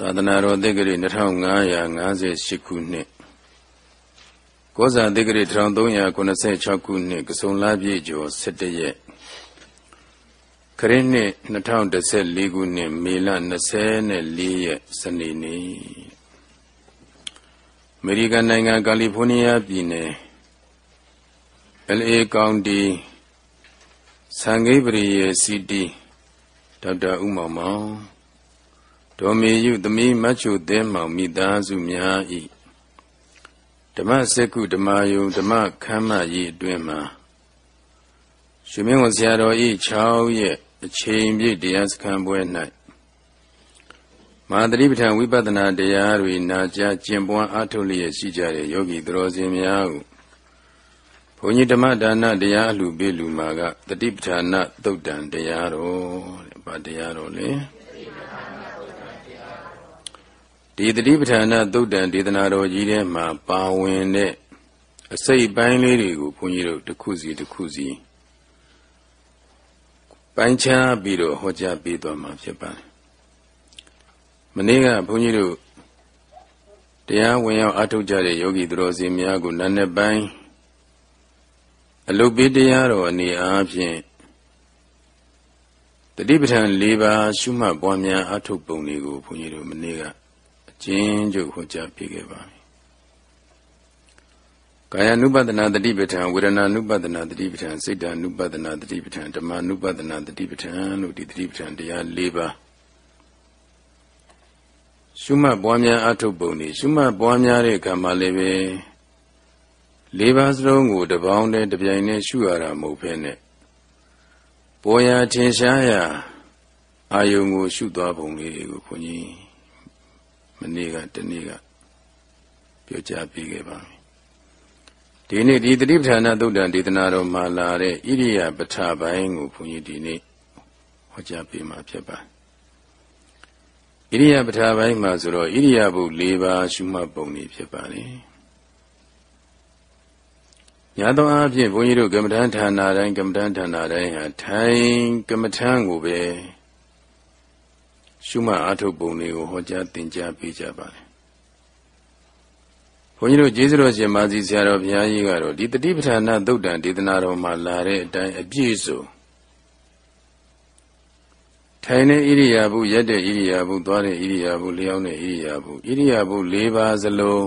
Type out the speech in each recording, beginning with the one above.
သာသနာတော်သက္ကရာ2558ခုနှစ်ကောဇာသက္ကရာ1386ခုနှစ်ကစုံလပြည့်ကျော်17ရက်ခရစ်နှစ်2014ခုနှစ်မေလ24ရက်စနေနေ့အမေရိကန်နိုင်ငံကယ်လီဖိုးနီးယားပြည်နယ် LA ကောင်တီဆန်ဂိပရိယေစီတီဒေါက်တာဦးမောင်မောင် ဒေါ်မေယုသမီးမတ်ချိုသဲမောင်မိသားစုများဤဓမ္မစက္ကုဓမ္မယုံဓမ္မခမ်းမကြီးအတွင်မှာရှင်မင်းဝန်ဆရာတော်ဤ6ရက်အချိန်ပြည့်တရားစခန်းပွဲ၌မဟာတတိပဋ္ဌာန်ဝိပဿနာတရားတွေနာကြားကျင့်ပွားအားထုတ်လျက်ရှိကြတဲ့ယောဂီသူတော်စင်များကိုဘုန်းကြီးဓမ္မဒါနတရားအလှပေးလူမှာကတတိပဋ္ဌာနသုတ်တံတရားတော်တဲ့ဗာတရားတော်လေ ဒီတတိပဋ္ဌာနာသုတ်တံဒေသနာတော်ကြီးထဲမှာပါဝင်တဲ့အစိတ်ပိုင်းလေးတွေကိုဘုန်းကြီးတို့တစ်ခုစီတစ်ခုစီပိုင်းခြားပြီးတော့ဟောကြားပေးသွားမှာဖြစ်ပါတယ်။မနေ့ကဘုန်းကြီးတို့တရားဝင်ရောက်အထုတ်ကြတဲ့ယောဂီသူတော်စင်များကိုနာနဲ့ပိုင်းအလုတ်ပေးတရားတော်အနေအားဖြင့်တတိပဋ္ဌာန်၄ပါးရှုမှတ်ပွားများအထုတ်ပုံတွေကိုဘုန်းကြီးတို့မနေ့က ကျင်းကျုပ်ဟောကြားပေးခဲ့ပါပြီကာယ ानु ပဒနာတတိပဋ္ဌာန်ဝေဒနာ ानु ပဒနာတတိပဋ္ဌာန်စိတ်တ ानु ပဒနာတတိပဋ္ဌာန်ဓမ္မ ानु ပဒနာတတိပဋ္ဌာန်လို့ဒီတတိပဋ္ဌာန်တရား၄ပါးရှုမှတ်ပွားများအထုတ်ပုံနေရှုမှတ်ပွားများတဲ့အခါမှာလည်းပဲ၄ပါးစလုံးကိုတပေါင်းတည်းတပြိုင်တည်းရှုရတာမဟုတ်ဘဲနဲ့ပေါ်ရာထင်ရှားရာအာယုံကိုရှုသွားပုံလေးတွေကိုခွန်ကြီး မနေ့ကတနေ့ကပြောကြားပေးခဲ့ပါပြီဒီနေ့ဒီတတိပဌာနာသုတ်တံဒေသနာတော်မှာလာတဲ့ဣရိယာပဋ္ဌာပိုင်းကိုဘုန်းကြီးဒီနေ့ဟောကြားပေးမှာဖြစ်ပါဣရိယာပဋ္ဌာပိုင်းမှာဆိုတော့ဣရိယာပု၄ပါးရှုမှတ်ပုံနေဖြစ်ပါလေညာတော်အားဖြင့်ဘုန်းကြီးတို့ကမ္မဋ္ဌာန်းဌာနတိုင်းကမ္မဋ္ဌာန်းဌာနတိုင်းဟာထိုင်ကမ္မဋ္ဌာန်းကိုပဲ ရှုမှတ်အားထုတ်ပုံတွေကိုဟောကြားသင်ကြားပေးကြပါတယ်ဘုန်းကြီးတို့ကျေးဇူးတော်ရှင်မာစီဆရာတော်ဘုရားကြီးကတော့ဒီတတိပဌာနာသုတ်တံဒေသနာတော်မှာလာတဲ့အတိုင်းအပြည့်စုံထိုင်တဲ့ဣရိယာပုရက်တဲ့ဣရိယာပုသွားတဲ့ဣရိယာပုလျောင်းတဲ့ဣရိယာပုဣရိယာပု၄ပါးစလုံး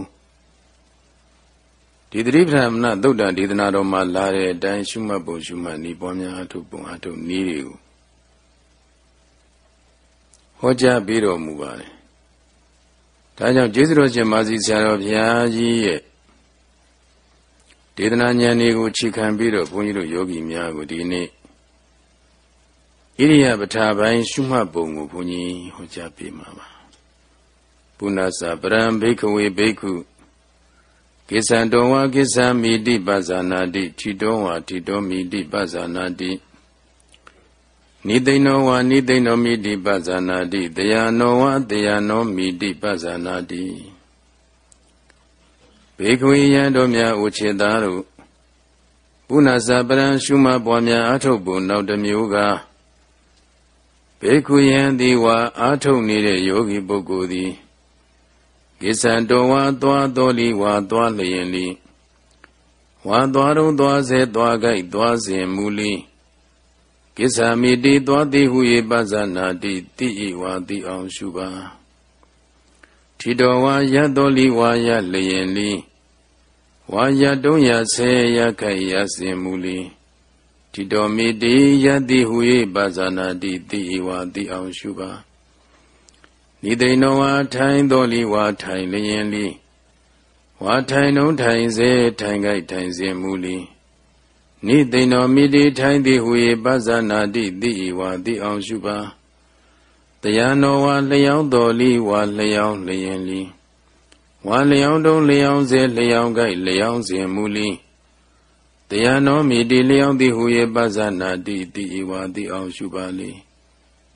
ဒီတတိပဌာနာသုတ်တံဒေသနာတော်မှာလာတဲ့အတိုင်းရှုမှတ်ပုံရှုမှတ်ဤပွားများအထုပုံအထုနည်းတွေကို ဟောကြားပေးတော်မူပါတယ်။ဒါကြောင့်ကျေးဇူးတော်ရှင်မာစီဆရာတော်ဘုရားကြီးရဲ့ဒေသနာဉာဏ်တွေကိုခြေခံပြီးတော့ဘုန်းကြီးတို့ယောဂီများကိုဒီနေ့ဣရိယာပဋ္ဌာပိုင်းရှုမှတ်ပုံကိုဘုန်းကြီးဟောကြားပေးမှာပါ။ပုဏ္ဏစာပရံဘိခဝေဘိက္ခုကိသံတောဝါကိသံမိတိပဇာနာတိထိတောဝါထိတောမိတိပဇာနာတိ နိသိဏောဝါနိသိဏောမိတိပဇာနာတိတယနောဝါတယနောမိတိပဇာနာတိဘေခွေယံတို့များဥချေသားတို့ပုဏ္ဏစာပရံရှုမပွားများအာထုတ်ပုံနောက်တစ်မျိုးကဘေခွေယံသည်ဝါအာထုတ်နေတဲ့ယောဂီပုဂ္ဂိုလ်သည်ကိစ္စံတော်ဝါသွားတော်လီဝါသွားလျင်လီဝါသွားတော့သွားစေသွားကြိုက်သွားစဉ်မူလီ ကိစ္ဆာမိတိသောတိဟုယေပဇာနာတိတိဤဝါတိအောင်ရှုပါထီတော်ဝါရတော်လီဝါရလျင်လီဝါရတုံးရဆဲရခိုက်ရစင်မူလီထီတော်မိတိယတိဟုယေပဇာနာတိတိဤဝါတိအောင်ရှုပါနိသိဏဝါထိုင်တော်လီဝါထိုင်လျင်လီဝါထိုင်နှုံးထိုင်စေထိုင်ကြိုက်ထိုင်စင်မူလီ နိသိဏောမိတိထိုင်သည်ဟူ၏ပဇာနာတိတိဤဝါတိအောင်ရှုပါတရားနောဝါလျောင်းတော်လီဝါလျောင်းလျင်လီဝါလျောင်းတုံးလျောင်းစေလျောင်းကြိုက်လျောင်းစဉ်မူလီတရားနောမိတိလျောင်းသည်ဟူ၏ပဇာနာတိတိဤဝါတိအောင်ရှုပါလေ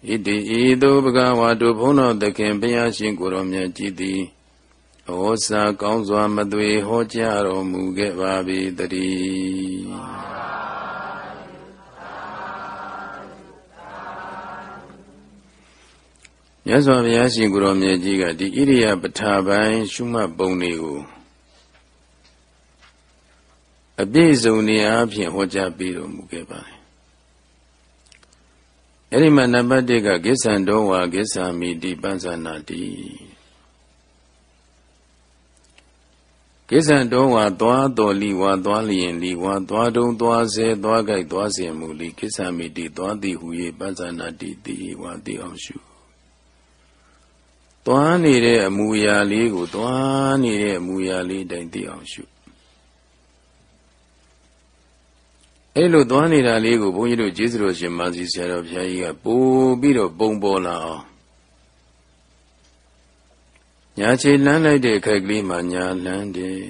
ဣတိဤသို့ဘဂဝါတို့ဘုန်းတော်သခင်ဘုရားရှင်ကိုရောမြတ်ကြည်သည်ဩစာကောင်းစွာမသွေဟောကြားတော်မူခဲ့ပါ၏တည်း မြတ်စွာဘုရားရှင်ကိုရောမြတ်ကြီးကဒီဣရိယာပဋ္ဌာပိုင်းရှုမှတ်ပုံတွေကိုအပြည့်စုံနေအားဖြင့်ဟောကြားပေးတော်မူခဲ့ပါတယ်အဲ့ဒီမှာနံပါတ်1ကကိစ္ဆံတော်ဝါကိစ္ဆာမိတိပဉ္စနာတိကိစ္ဆံတော်ဝါသွားတော်လီဝါသွားလျင်လီဝါသွားတုံးသွားစေသွားကြိုက်သွားစဉ်မူလီကိစ္ဆာမိတိသွားသည်ဟူ၍ပဉ္စနာတိတိဝါတိအောင်ရှု သွားနေတဲ့အမူအရာလေးကိုသွားနေတဲ့အမူအရာလေးတိုင်သိအောင်ရှုအဲ့လိုသွားနေတာလေးကိုဘုန်းကြီးတို့ကျေးဇူးတော်ရှင်မာစီဆရာတော်ဘုရားကြီးကပို့ပြီးတော့ပုံပေါ်လာအောင်ညာခြေလမ်းလိုက်တဲ့ခိုက်ကလေးမှာညာလမ်းတယ်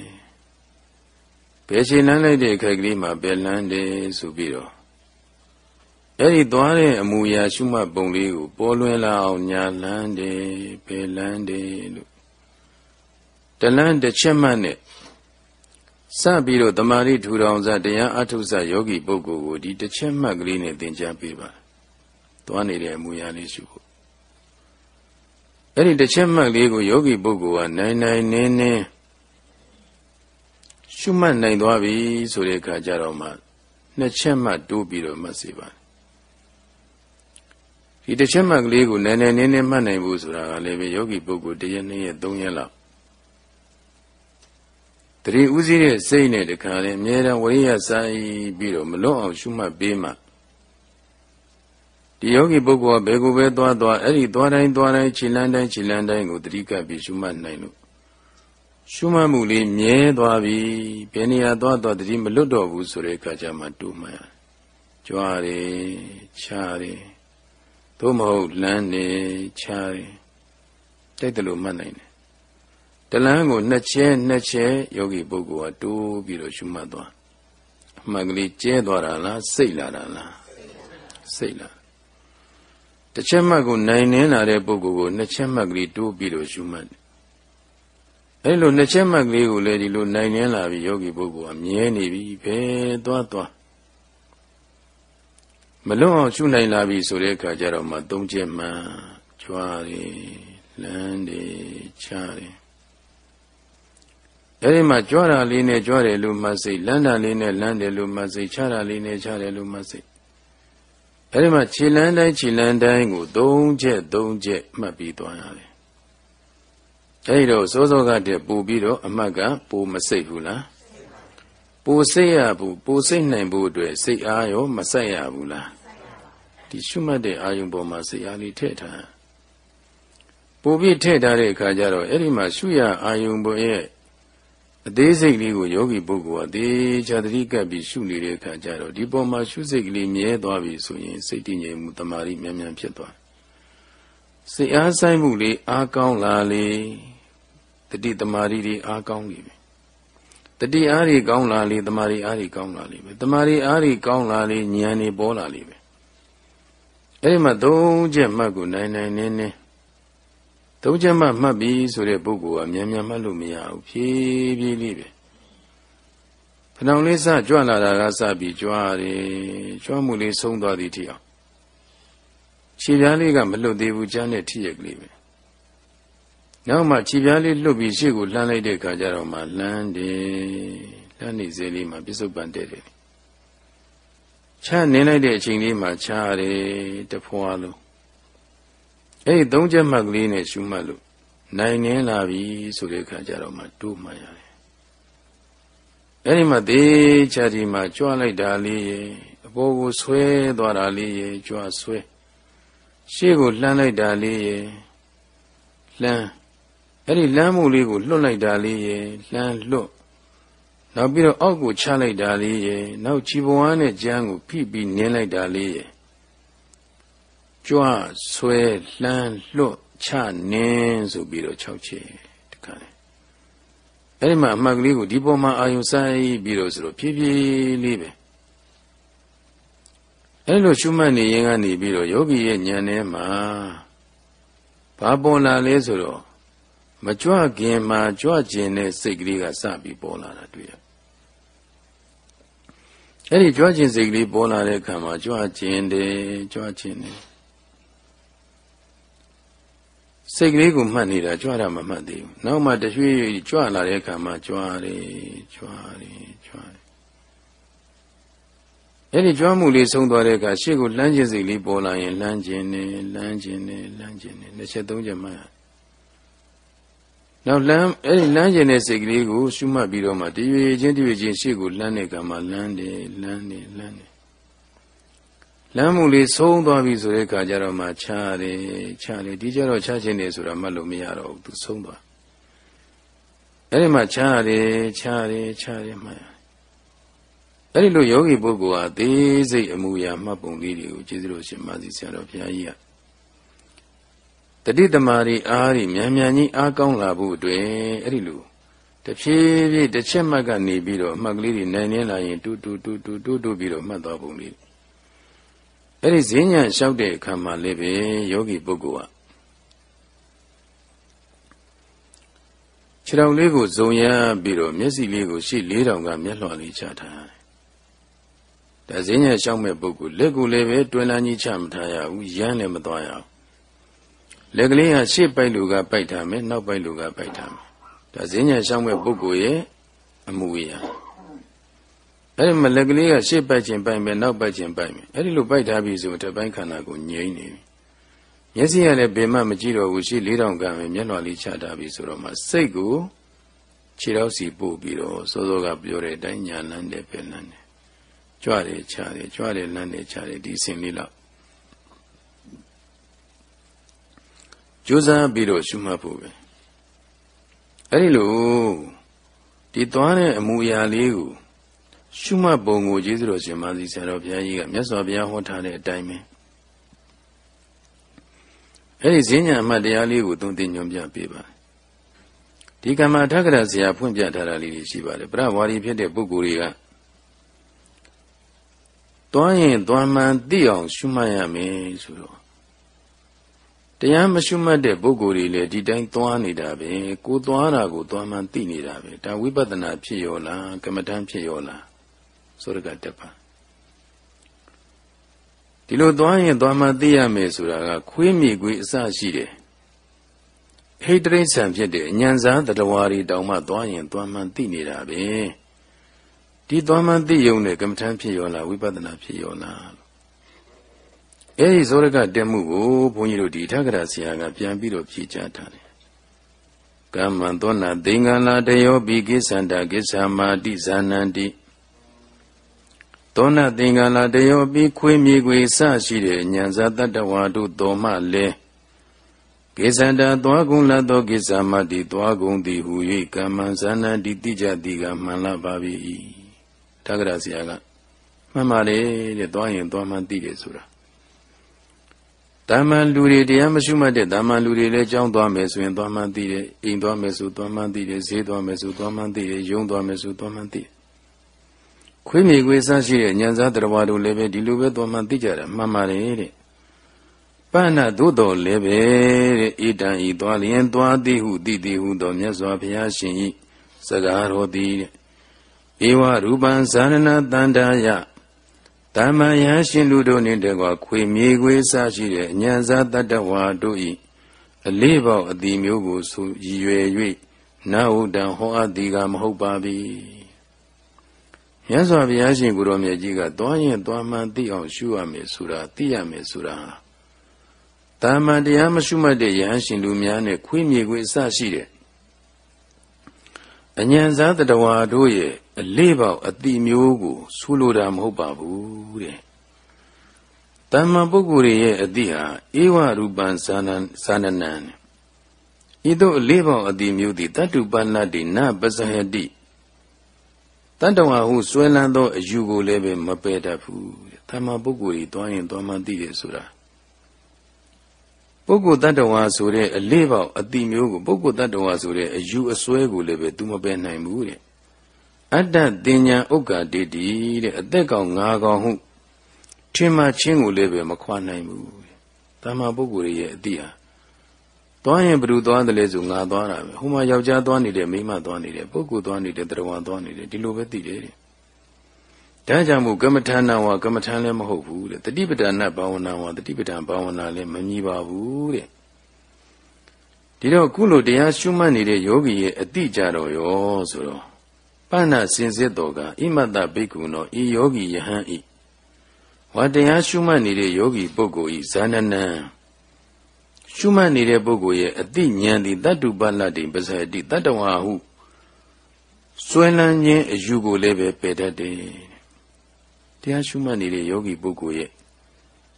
ဘယ်ခြေလမ်းလိုက်တဲ့ခိုက်ကလေးမှာဘယ်လမ်းတယ်ဆိုပြီးတော့ အဲ့ဒီသွားတဲ့အမူအရာရှုမှတ်ပုံလေးကိုပေါ်လွင်လာအောင်ညာလန်းတယ်ဘယ်လန်းတယ်လို့တလန်းတစ်ချက်မှနဲ့စပြီးတော့တမာရီထူထောင်စတရားအထုစယောဂီပုဂ္ဂိုလ်ကိုဒီတစ်ချက်မှတ်ကလေးနဲ့သင်ကြားပေးပါသွားနေတဲ့အမူအရာလေးရှုဖို့အဲ့ဒီတစ်ချက်မှတ်လေးကိုယောဂီပုဂ္ဂိုလ်ကနိုင်နိုင်နင်းနင်းရှုမှတ်နိုင်သွားပြီဆိုတဲ့အခါကျတော့မှနှစ်ချက်မှတ်တိုးပြီးတော့မှတ်စေပါ ဒီတစ်ချက်မှတ်ကလေးကိုနည်းနည်းနည်းနည်းမှတ်နိုင်ဖို့ဆိုတာကလည်းပဲယောဂီပုဂ္ဂိုလ်တရက်နှစ်ရက်သုံးရက်လောက်တတိဥစည်းတဲ့စိတ်နဲ့တခါလေအမြဲတမ်းဝိရိယစိုက်ပြီးတော့မလွတ်အောင်ရှုမှတ်ပေးမှဒီယောဂီပုဂ္ဂိုလ်ကဘယ်ကိုပဲသွားသွားအဲ့ဒီသွားတိုင်းသွားတိုင်းခြေလန်းတိုင်းခြေလန်းတိုင်းကိုတတိကပ်ပြီးရှုမှတ်နိုင်လို့ရှုမှတ်မှုလေးမြဲသွားပြီဘယ်နေရာသွားသွားတတိမလွတ်တော့ဘူးဆိုတဲ့အခါကျမှတူမှရကြွားတယ်ချားတယ် သို့မဟုတ်လမ်းနေချားတယ်တိုက်တယ်လို့မှတ်နိုင်တယ်တလန်းကိုနှစ်ချဲနှစ်ချဲယောဂီပုဂ္ဂိုလ်ကတိုးပြီးတော့ရှုမှတ်သွားအမှန်ကလေးကျဲသွားတာလားစိတ်လာတာလားစိတ်လာတစ်ချက်မှတ်ကိုနိုင်နှင်းလာတဲ့ပုဂ္ဂိုလ်ကိုနှစ်ချက်မှတ်ကလေးတိုးပြီးတော့ရှုမှတ်တယ်အဲလိုနှစ်ချက်မှတ်ကလေးကိုလည်းဒီလိုနိုင်နှင်းလာပြီးယောဂီပုဂ္ဂိုလ်ကမြဲနေပြီဘယ်သွားသွား မလွတ်အောင်ရှုနိုင်လာပြီဆိုတဲ့အခါကျတော့မှသုံးချက်မှကြွားတယ်လမ်းတယ်ချတယ်အဲဒီမှာကြွားတာလေးနဲ့ကြွားတယ်လို့မှတ်စိတ်လမ်းတာလေးနဲ့လမ်းတယ်လို့မှတ်စိတ်ချတာလေးနဲ့ချတယ်လို့မှတ်စိတ်အဲဒီမှာခြေလမ်းတိုင်းခြေလမ်းတိုင်းကိုသုံးချက်သုံးချက်မှတ်ပြီးသွားရတယ်အဲဒီတော့စိုးစောကတည်းပူပြီးတော့အမှတ်ကပူမစိတ်ဘူးလားပူစိတ်ရဘူးပူစိတ်နိုင်ဖို့အတွက်စိတ်အားရောမဆိုင်ရဘူးလား ဒီရှုမှတ်တဲ့အာယုံပေါ်မှာစိတ်အားလေးထည့်ထားပူပြီးထည့်ထားတဲ့အခါကျတော့အဲ့ဒီမှာရှုရအာယုံပေါ်ရဲ့အသေးစိတ်လေးကိုယောဂီပုဂ္ဂိုလ်ကသေချာတတိကပ်ပြီးရှုနေတဲ့အခါကျတော့ဒီပေါ်မှာရှုစိတ်ကလေးမြဲသွားပြီဆိုရင်စိတ်တည်ငြိမ်မှုတမာရီမြန်မြန်ဖြစ်သွားစိတ်အားဆိုင်မှုလေးအားကောင်းလာလေတတိတမာရီတွေအားကောင်းနေပြီတတိအားတွေကောင်းလာလေတမာရီအားတွေကောင်းလာလေပဲတမာရီအားတွေကောင်းလာလေဉာဏ်တွေပေါ်လာလေပဲ အဲ့ဒီမှာသုံးချက်မှတ်ကိုနိုင်နိုင်နင်းနင်းသုံးချက်မှမှတ်ပြီဆိုတဲ့ပုဂ္ဂိုလ်ကမြန်မြန်မှတ်လို့မရဘူးဖြည်းဖြည်းလေးပဲဖဏောင်လေးစကြွလာတာကစပြီးကြွားတယ်ကြွားမှုလေးဆုံးသွားသည်ထိအောင်ခြေပြားလေးကမလွတ်သေးဘူးကြားနဲ့ထိရကလေးပဲနောက်မှခြေပြားလေးလွတ်ပြီးရှေ့ကိုလှမ်းလိုက်တဲ့အခါကျတော့မှလှမ်းတယ်လှမ်းနေစေလေးမှပြစ္ဆုတ်ပန်တဲ့တယ် ချနင်းလိုက်တဲ့အချိန်လေးမှာချားတယ်တဖွာလုံးအဲ့ဒီသုံးချက်မှတ်ကလေးနဲ့ရှုမှတ်လို့နိုင်နေလာပြီဆိုတဲ့အခါကျတော့မှတိုးမှရတယ်အဲ့ဒီမှာသေးချာဒီမှာကြွလိုက်တာလေးရေအပေါ်ကိုဆွဲသွားတာလေးရေကြွဆွဲရှေ့ကိုလှမ်းလိုက်တာလေးရေလှမ်းအဲ့ဒီလမ်းမှုလေးကိုလွတ်လိုက်တာလေးရေလှမ်းလွတ် နောက်ပြီးတော့အောက်ကိုချလိုက်တာလေးရေနောက်ခြေပွားနဲ့ကြမ်းကိုဖိပြီးနင်းလိုက်တာလေးရေကြွဆွဲလှမ်းလွတ်ချနင်းဆိုပြီးတော့6ချက်တခါလေအဲ့ဒီမှာအမှတ်ကလေးကိုဒီပေါ်မှာအာယုဆိုင်ပြီးတော့ဆိုတော့ဖြည်းဖြည်းလေးပဲအဲ့လိုရှုမှတ်နေရင်ကနေပြီးတော့ယောဂီရဲ့ဉာဏ်ထဲမှာဘာပေါ်လာလဲဆိုတော့မကြွခင်မှာကြွကျင်တဲ့စိတ်ကလေးကစပြီးပေါ်လာတာတွေ့ရ အဲ့ဒီကြွကျင်စိတ်ကလေးပေါ်လာတဲ့အခါမှာကြွကျင်တယ်ကြွကျင်တယ်စိတ်ကလေးကိုမှတ်နေတာကြွတာမမှတ်သေးဘူးနောက်မှတရွေ့ကြွလာတဲ့အခါမှာကြွတယ်ကြွတယ်ကြွတယ်အဲ့ဒီကြွမှုလေးဆုံးသွားတဲ့အခါရှေ့ကိုလှမ်းခြင်းစိတ်လေးပေါ်လာရင်လှမ်းခြင်းနဲ့လှမ်းခြင်းနဲ့လှမ်းခြင်းနဲ့နှစ်ချက်သုံးချက်မှတ် နောက်လမ်းအဲ့ဒီလမ်းကျင်တဲ့စိတ်ကလေးကိုရှုမှတ်ပြီးတော့မှတရွေချင်းတရွေချင်းရှေ့ကိုလှမ်းတဲ့ကံမှာလမ်းတယ်လမ်းတယ်လမ်းတယ်လမ်းမှုလေးဆုံးသွားပြီဆိုတဲ့အခါကျတော့မှခြားတယ်ခြားတယ်ဒီကြတော့ခြားခြင်းတယ်ဆိုတာမှတ်လို့မရတော့ဘူးသူဆုံးသွားအဲ့ဒီမှာခြားတယ်ခြားတယ်ခြားတယ်မှတ်အဲ့ဒီလိုယောဂီပုဂ္ဂိုလ်ဟာသေးစိတ်အမှုရာမှတ်ပုံလေးတွေကိုကျေးဇူးတော်ရှင်မာသီဆရာတော်ဘုရားကြီးက တတိတမာရီအားရီမြန်မြန်ကြီးအားကောင်းလာဖို့အတွက်အဲ့ဒီလိုတဖြည်းဖြည်းတစ်ချက်မှတ်ကနေပြီးတော့အမှတ်ကလေးတွေနိုင်နေလာရင်တူတူတူတူတူတူပြီးတော့မှတ်သွားပုံလေးအဲ့ဒီဈဉ္ညာလျှောက်တဲ့အခါမှာလည်းပဲယောဂီပုဂ္ဂိုလ်ဟာခြေတော်လေးကိုဇုံရပြီးတော့မျက်စိလေးကိုရှေ့လေးတောင်ကမျက်လွှာလေးချထားတယ်။ဒါဈဉ္ညာလျှောက်မဲ့ပုဂ္ဂိုလ်လက်ကိုလည်းပဲတွင်လန်းကြီးချမထားရဘူးရမ်းလည်းမသွားရဘူး လက်ကလေးဟာရှေ့ပိုက်လူကပိုက်ထားမယ်နောက်ပိုက်လူကပိုက်ထားမယ်ဒါဈဉ္ညာရှောင်းမဲ့ပုဂ္ဂိုလ်ရဲ့အမှုအရာအဲ့ဒီမလက်ကလေးကရှေ့ပိုက်ခြင်းပိုက်မယ်နောက်ပိုက်ခြင်းပိုက်မယ်အဲ့ဒီလိုပိုက်ထားပြီဆိုတပိုင်းခန္ဓာကိုငြိမ့်နေပြီမျက်စိကလည်းဘယ်မှမကြည့်တော့ဘူးရှေ့လေးတောင်ကမယ်မျက်နှာလေးချထားပြီဆိုတော့မှစိတ်ကိုခြေတော်စီပို့ပြီးတော့စောစောကပြောတဲ့အတိုင်းညာလန်းတယ်ပဲလန်းတယ်ကြွတယ်ချတယ်ကြွတယ်လန်းတယ်ချတယ်ဒီစင်လေးလောက် ကြိုးစားပြီးတော့ရှုမှတ်ဖို့ပဲအဲ့ဒီလိုဒီသွားတဲ့အမူအရာလေးကိုရှုမှတ်ပုံကိုကျေးဇူးတော်ရှင်မာသီဆရာတော်ဘုရားကြီးကမြတ်စွာဘုရားဟောထားတဲ့အတိုင်းပဲအဲ့ဒီဈဉ္ညာအမှတ်တရားလေးကိုသုံးသင်ညွှန်ပြပေးပါဒီကမ္မထက္ကရာဆရာဖွင့်ပြထားတာလေးရှိပါတယ်ပြဝါရီဖြစ်တဲ့ပုဂ္ဂိုလ်တွေကသွားရင်သွားမှန်သိအောင်ရှုမှတ်ရမယ်ဆိုတော့ တရားမရှုမှတ်တဲ့ပုဂ္ဂိုလ်တွေလည်းဒီတိုင်းသွားနေတာပဲကိုသွားတာကိုသွားမှန်းသိနေတာပဲဒါဝိပဿနာဖြစ်ရောလားကမ္မဋ္ဌာန်းဖြစ်ရောလားဆိုရကတက်ပါဒီလိုသွားရင်သွားမှသိရမယ်ဆိုတာကခွေးမြေခွေးအစရှိတယ်ဟိတရိစ္ဆန်ဖြစ်တဲ့အညံစားတတဝါရီတောင်မှသွားရင်သွားမှသိနေတာပဲဒီသွားမှသိရုံနဲ့ကမ္မဋ္ဌာန်းဖြစ်ရောလားဝိပဿနာဖြစ်ရောလား အဲဒီဇောရကတက်မှုကိုဘုန်းကြီးတို့ဒီထက္ကရာဆရာကပြန်ပြီးတော့ဖြေချထားတယ်ကမ္မံသောနာသင်္ကလာတယောပိကိသန္တာကိသမာတိဇာနန္တိသောနာသင်္ကလာတယောပိခွေးမြေခွေစရှိတဲ့ဉာဏ်ဇာတတ္တဝါတို့တော်မှလည်းကိသန္တာသွားကုန်လာသောကိသမာတိသွားကုန်သည်ဟူ၍ကမ္မံဇာနန္တိတိကြတိကမှန်လာပါ၏ထက္ကရာဆရာကမှန်ပါလေတဲ့သွားရင်သွားမှသိတယ်ဆိုတာ တာမန်လူတွေတရားမရှုမှတ်တဲ့တာမန်လူတွေလည်းကြောင်းသွားမယ်ဆိုရင်သွားမှန်းသိတယ်အိမ်သွားမယ်ဆိုသွားမှန်းသိတယ်ဈေးသွားမယ်ဆိုသွားမှန်းသိတယ်ယုံသွားမယ်ဆိုသွားမှန်းသိတယ်ခွေးမြေခွေးစရှိတဲ့ညံစားတရားတို့လည်းပဲဒီလိုပဲသွားမှန်းသိကြတယ်မှန်ပါတယ်တဲ့ပဏ္ဏသို့တော်လည်းပဲတဲ့ဣတံဤသွားလျင်သွားသည်ဟုသိသည်ဟုသောမြတ်စွာဘုရားရှင်ဤစကားတော်သည်တဲ့ဧဝရူပံဇာနနာတန္တာယ တာမန်ယဟရှင်လူတို့နှင့်တကွာခွေမြေခွေစရှိတဲ့ဉာဏ်စားတတ္တဝါတို့ဤအလေးပေါက်အတိမျိုးကိုဆိုရည်ရွယ်၍နာဟုတံဟောအပ်သည်ကမဟုတ်ပါဘီမြတ်စွာဘုရားရှင်ကိုရောမြတ်ကြီးကသွားရင်သွားမှန်သိအောင်ရှုရမယ်ဆိုတာသိရမယ်ဆိုတာတာမန်တရားမရှုမှတ်တဲ့ယဟန်ရှင်လူများနဲ့ခွေးမြေခွေးအစရှိတဲ့အဉ္ဉံသာတတဝါတို့ရဲ့ အလေးပေါအတိမျိုးကိုဆူလိုတာမဟုတ်ပါဘူးတဲ့တမ္မာပုဂ္ဂိုလ်ရဲ့အတိဟာဧဝရူပံဇာနံဇာနနံဤသို့အလေးပေါအတိမျိုးသည်တတ္တုပဏ္ဏတိနပဇဟတိတတ္တဝါဟုဆွဲလန်းသောအယူကိုလည်းပဲမပယ်တတ်ဘူးတမ္မာပုဂ္ဂိုလ်ဤတွားရင်တွားမှသိတယ်ဆိုတာပုဂ္ဂိုလ်တ attva ဆိုတဲ့အလေးပေါက်အတိမျိုးကိုပုဂ္ဂိုလ်တ attva ဆိုတဲ့အယူအစွဲကိုလည်းပဲ तू မပယ်နိုင်ဘူးတဲ့ အတ္တတင်ညာဥက္ကာတိတိတဲ့အသက်ကောင်ငါကောင်ဟုထင်မှချင်းကိုလည်းပဲမခွာနိုင်ဘူးတမ္မာပုဂ္ဂိုလ်ရဲ့အတိဟာသွားရင်ဘယ်သူသွားတယ်လဲဆိုငါသွားတာပဲဟိုမှာယောက်ျားသွားနေတယ်မိန်းမသွားနေတယ်ပုဂ္ဂိုလ်သွားနေတယ်တရားသွားနေတယ်ဒီလိုပဲသိတယ်တဲ့ဒါကြောင့်မို့ကမ္မထာနာဝကမ္မထာလည်းမဟုတ်ဘူးတဲ့တတိပဒနာဘာဝနာဝတတိပဒံဘာဝနာလည်းမမြည်ပါဘူးတဲ့ဒီတော့ခုလိုတရားရှုမှတ်နေတဲ့ယောဂီရဲ့အတိကြတော့ရောဆိုတော့ ပဏ္ဏစင်စစ်တော်ကဣမတ္တဘိက္ခုနောဤယောဂီယဟန်ဤဝါတရားရှုမှတ်နေတဲ့ယောဂီပုဂ္ဂိုလ်ဤဇာနနံရှုမှတ်နေတဲ့ပုဂ္ဂိုလ်ရဲ့အတိဉာဏ်သည်တတ္တုပလတ္တိပဇယတိတတ္တဝါဟုစွဲလန်းခြင်းအယူကိုလည်းပဲပယ်တတ်တယ်တရားရှုမှတ်နေတဲ့ယောဂီပုဂ္ဂိုလ်ရဲ့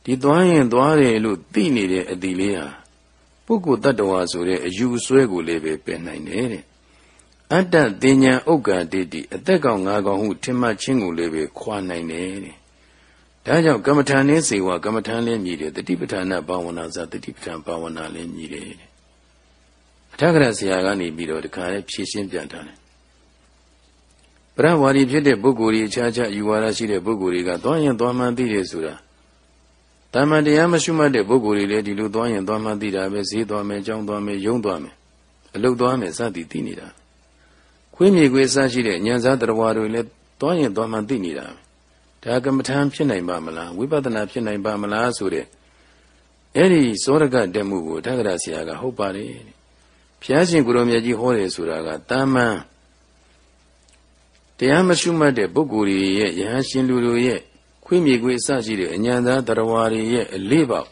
ဒီသွားရင်သွားတယ်လို့သိနေတဲ့အတိလေးဟာပုဂ္ဂိုလ်တ attva ဆိုတဲ့အယူဆွဲကိုလည်းပဲပယ်နိုင်တယ်တဲ့ အတ္တတင်ညာဥက္ကာတိတိအသက်ကောင်ငါကောင်ဟုထင်မှတ်ခြင်းကိုလည်းပဲခွာနိုင်တယ်တဲ့ဒါကြောင့်ကမ္မထာနည်းစေဝကမ္မထာလည်းမြည်တယ်တတိပဋ္ဌာနဘာဝနာဇတတိပဋ္ဌာန်ဘာဝနာလည်းမြည်တယ်အထက်ကရဆရာကနေပြီးတော့တခါလေးဖြည့်ရှင်းပြန်ထားတယ်ပရဝါဒီဖြစ်တဲ့ပုဂ္ဂိုလ်ကြီးအခြားခြားယူဝါဒရှိတဲ့ပုဂ္ဂိုလ်တွေကသွားရင်သွားမှန်းသိတယ်ဆိုတာတမန်တရားမရှိမှတ်တဲ့ပုဂ္ဂိုလ်တွေလည်းဒီလိုသွားရင်သွားမှန်းသိတာပဲဈေးသွားမယ်ကြောင်းသွားမယ်ယုံသွားမယ်အလုတ်သွားမယ်စသည်သိနေတာ ခွေးမြေခွေးစားရှိတဲ့ဉာဏ်စားတရားတွေလည်းသွားရင်သွားမှန်းသိနေတာဒါကမ္မထံဖြစ်နိုင်ပါမလားဝိပဿနာဖြစ်နိုင်ပါမလားဆိုတဲ့အဲ့ဒီစောရကတက်မှုကိုတက္ကရာဆရာကဟုတ်ပါတယ်ဘုရားရှင်ကိုရောမြတ်ကြီးဟောတယ်ဆိုတာကတာမန်တရားမရှိမှတ်တဲ့ပုဂ္ဂိုလ်ရဲ့ယဟန်ရှင်လူတို့ရဲ့ခွေးမြေခွေးအစရှိတဲ့အញ្ញံသားတရားဝါတွေရဲ့အလေးပေါ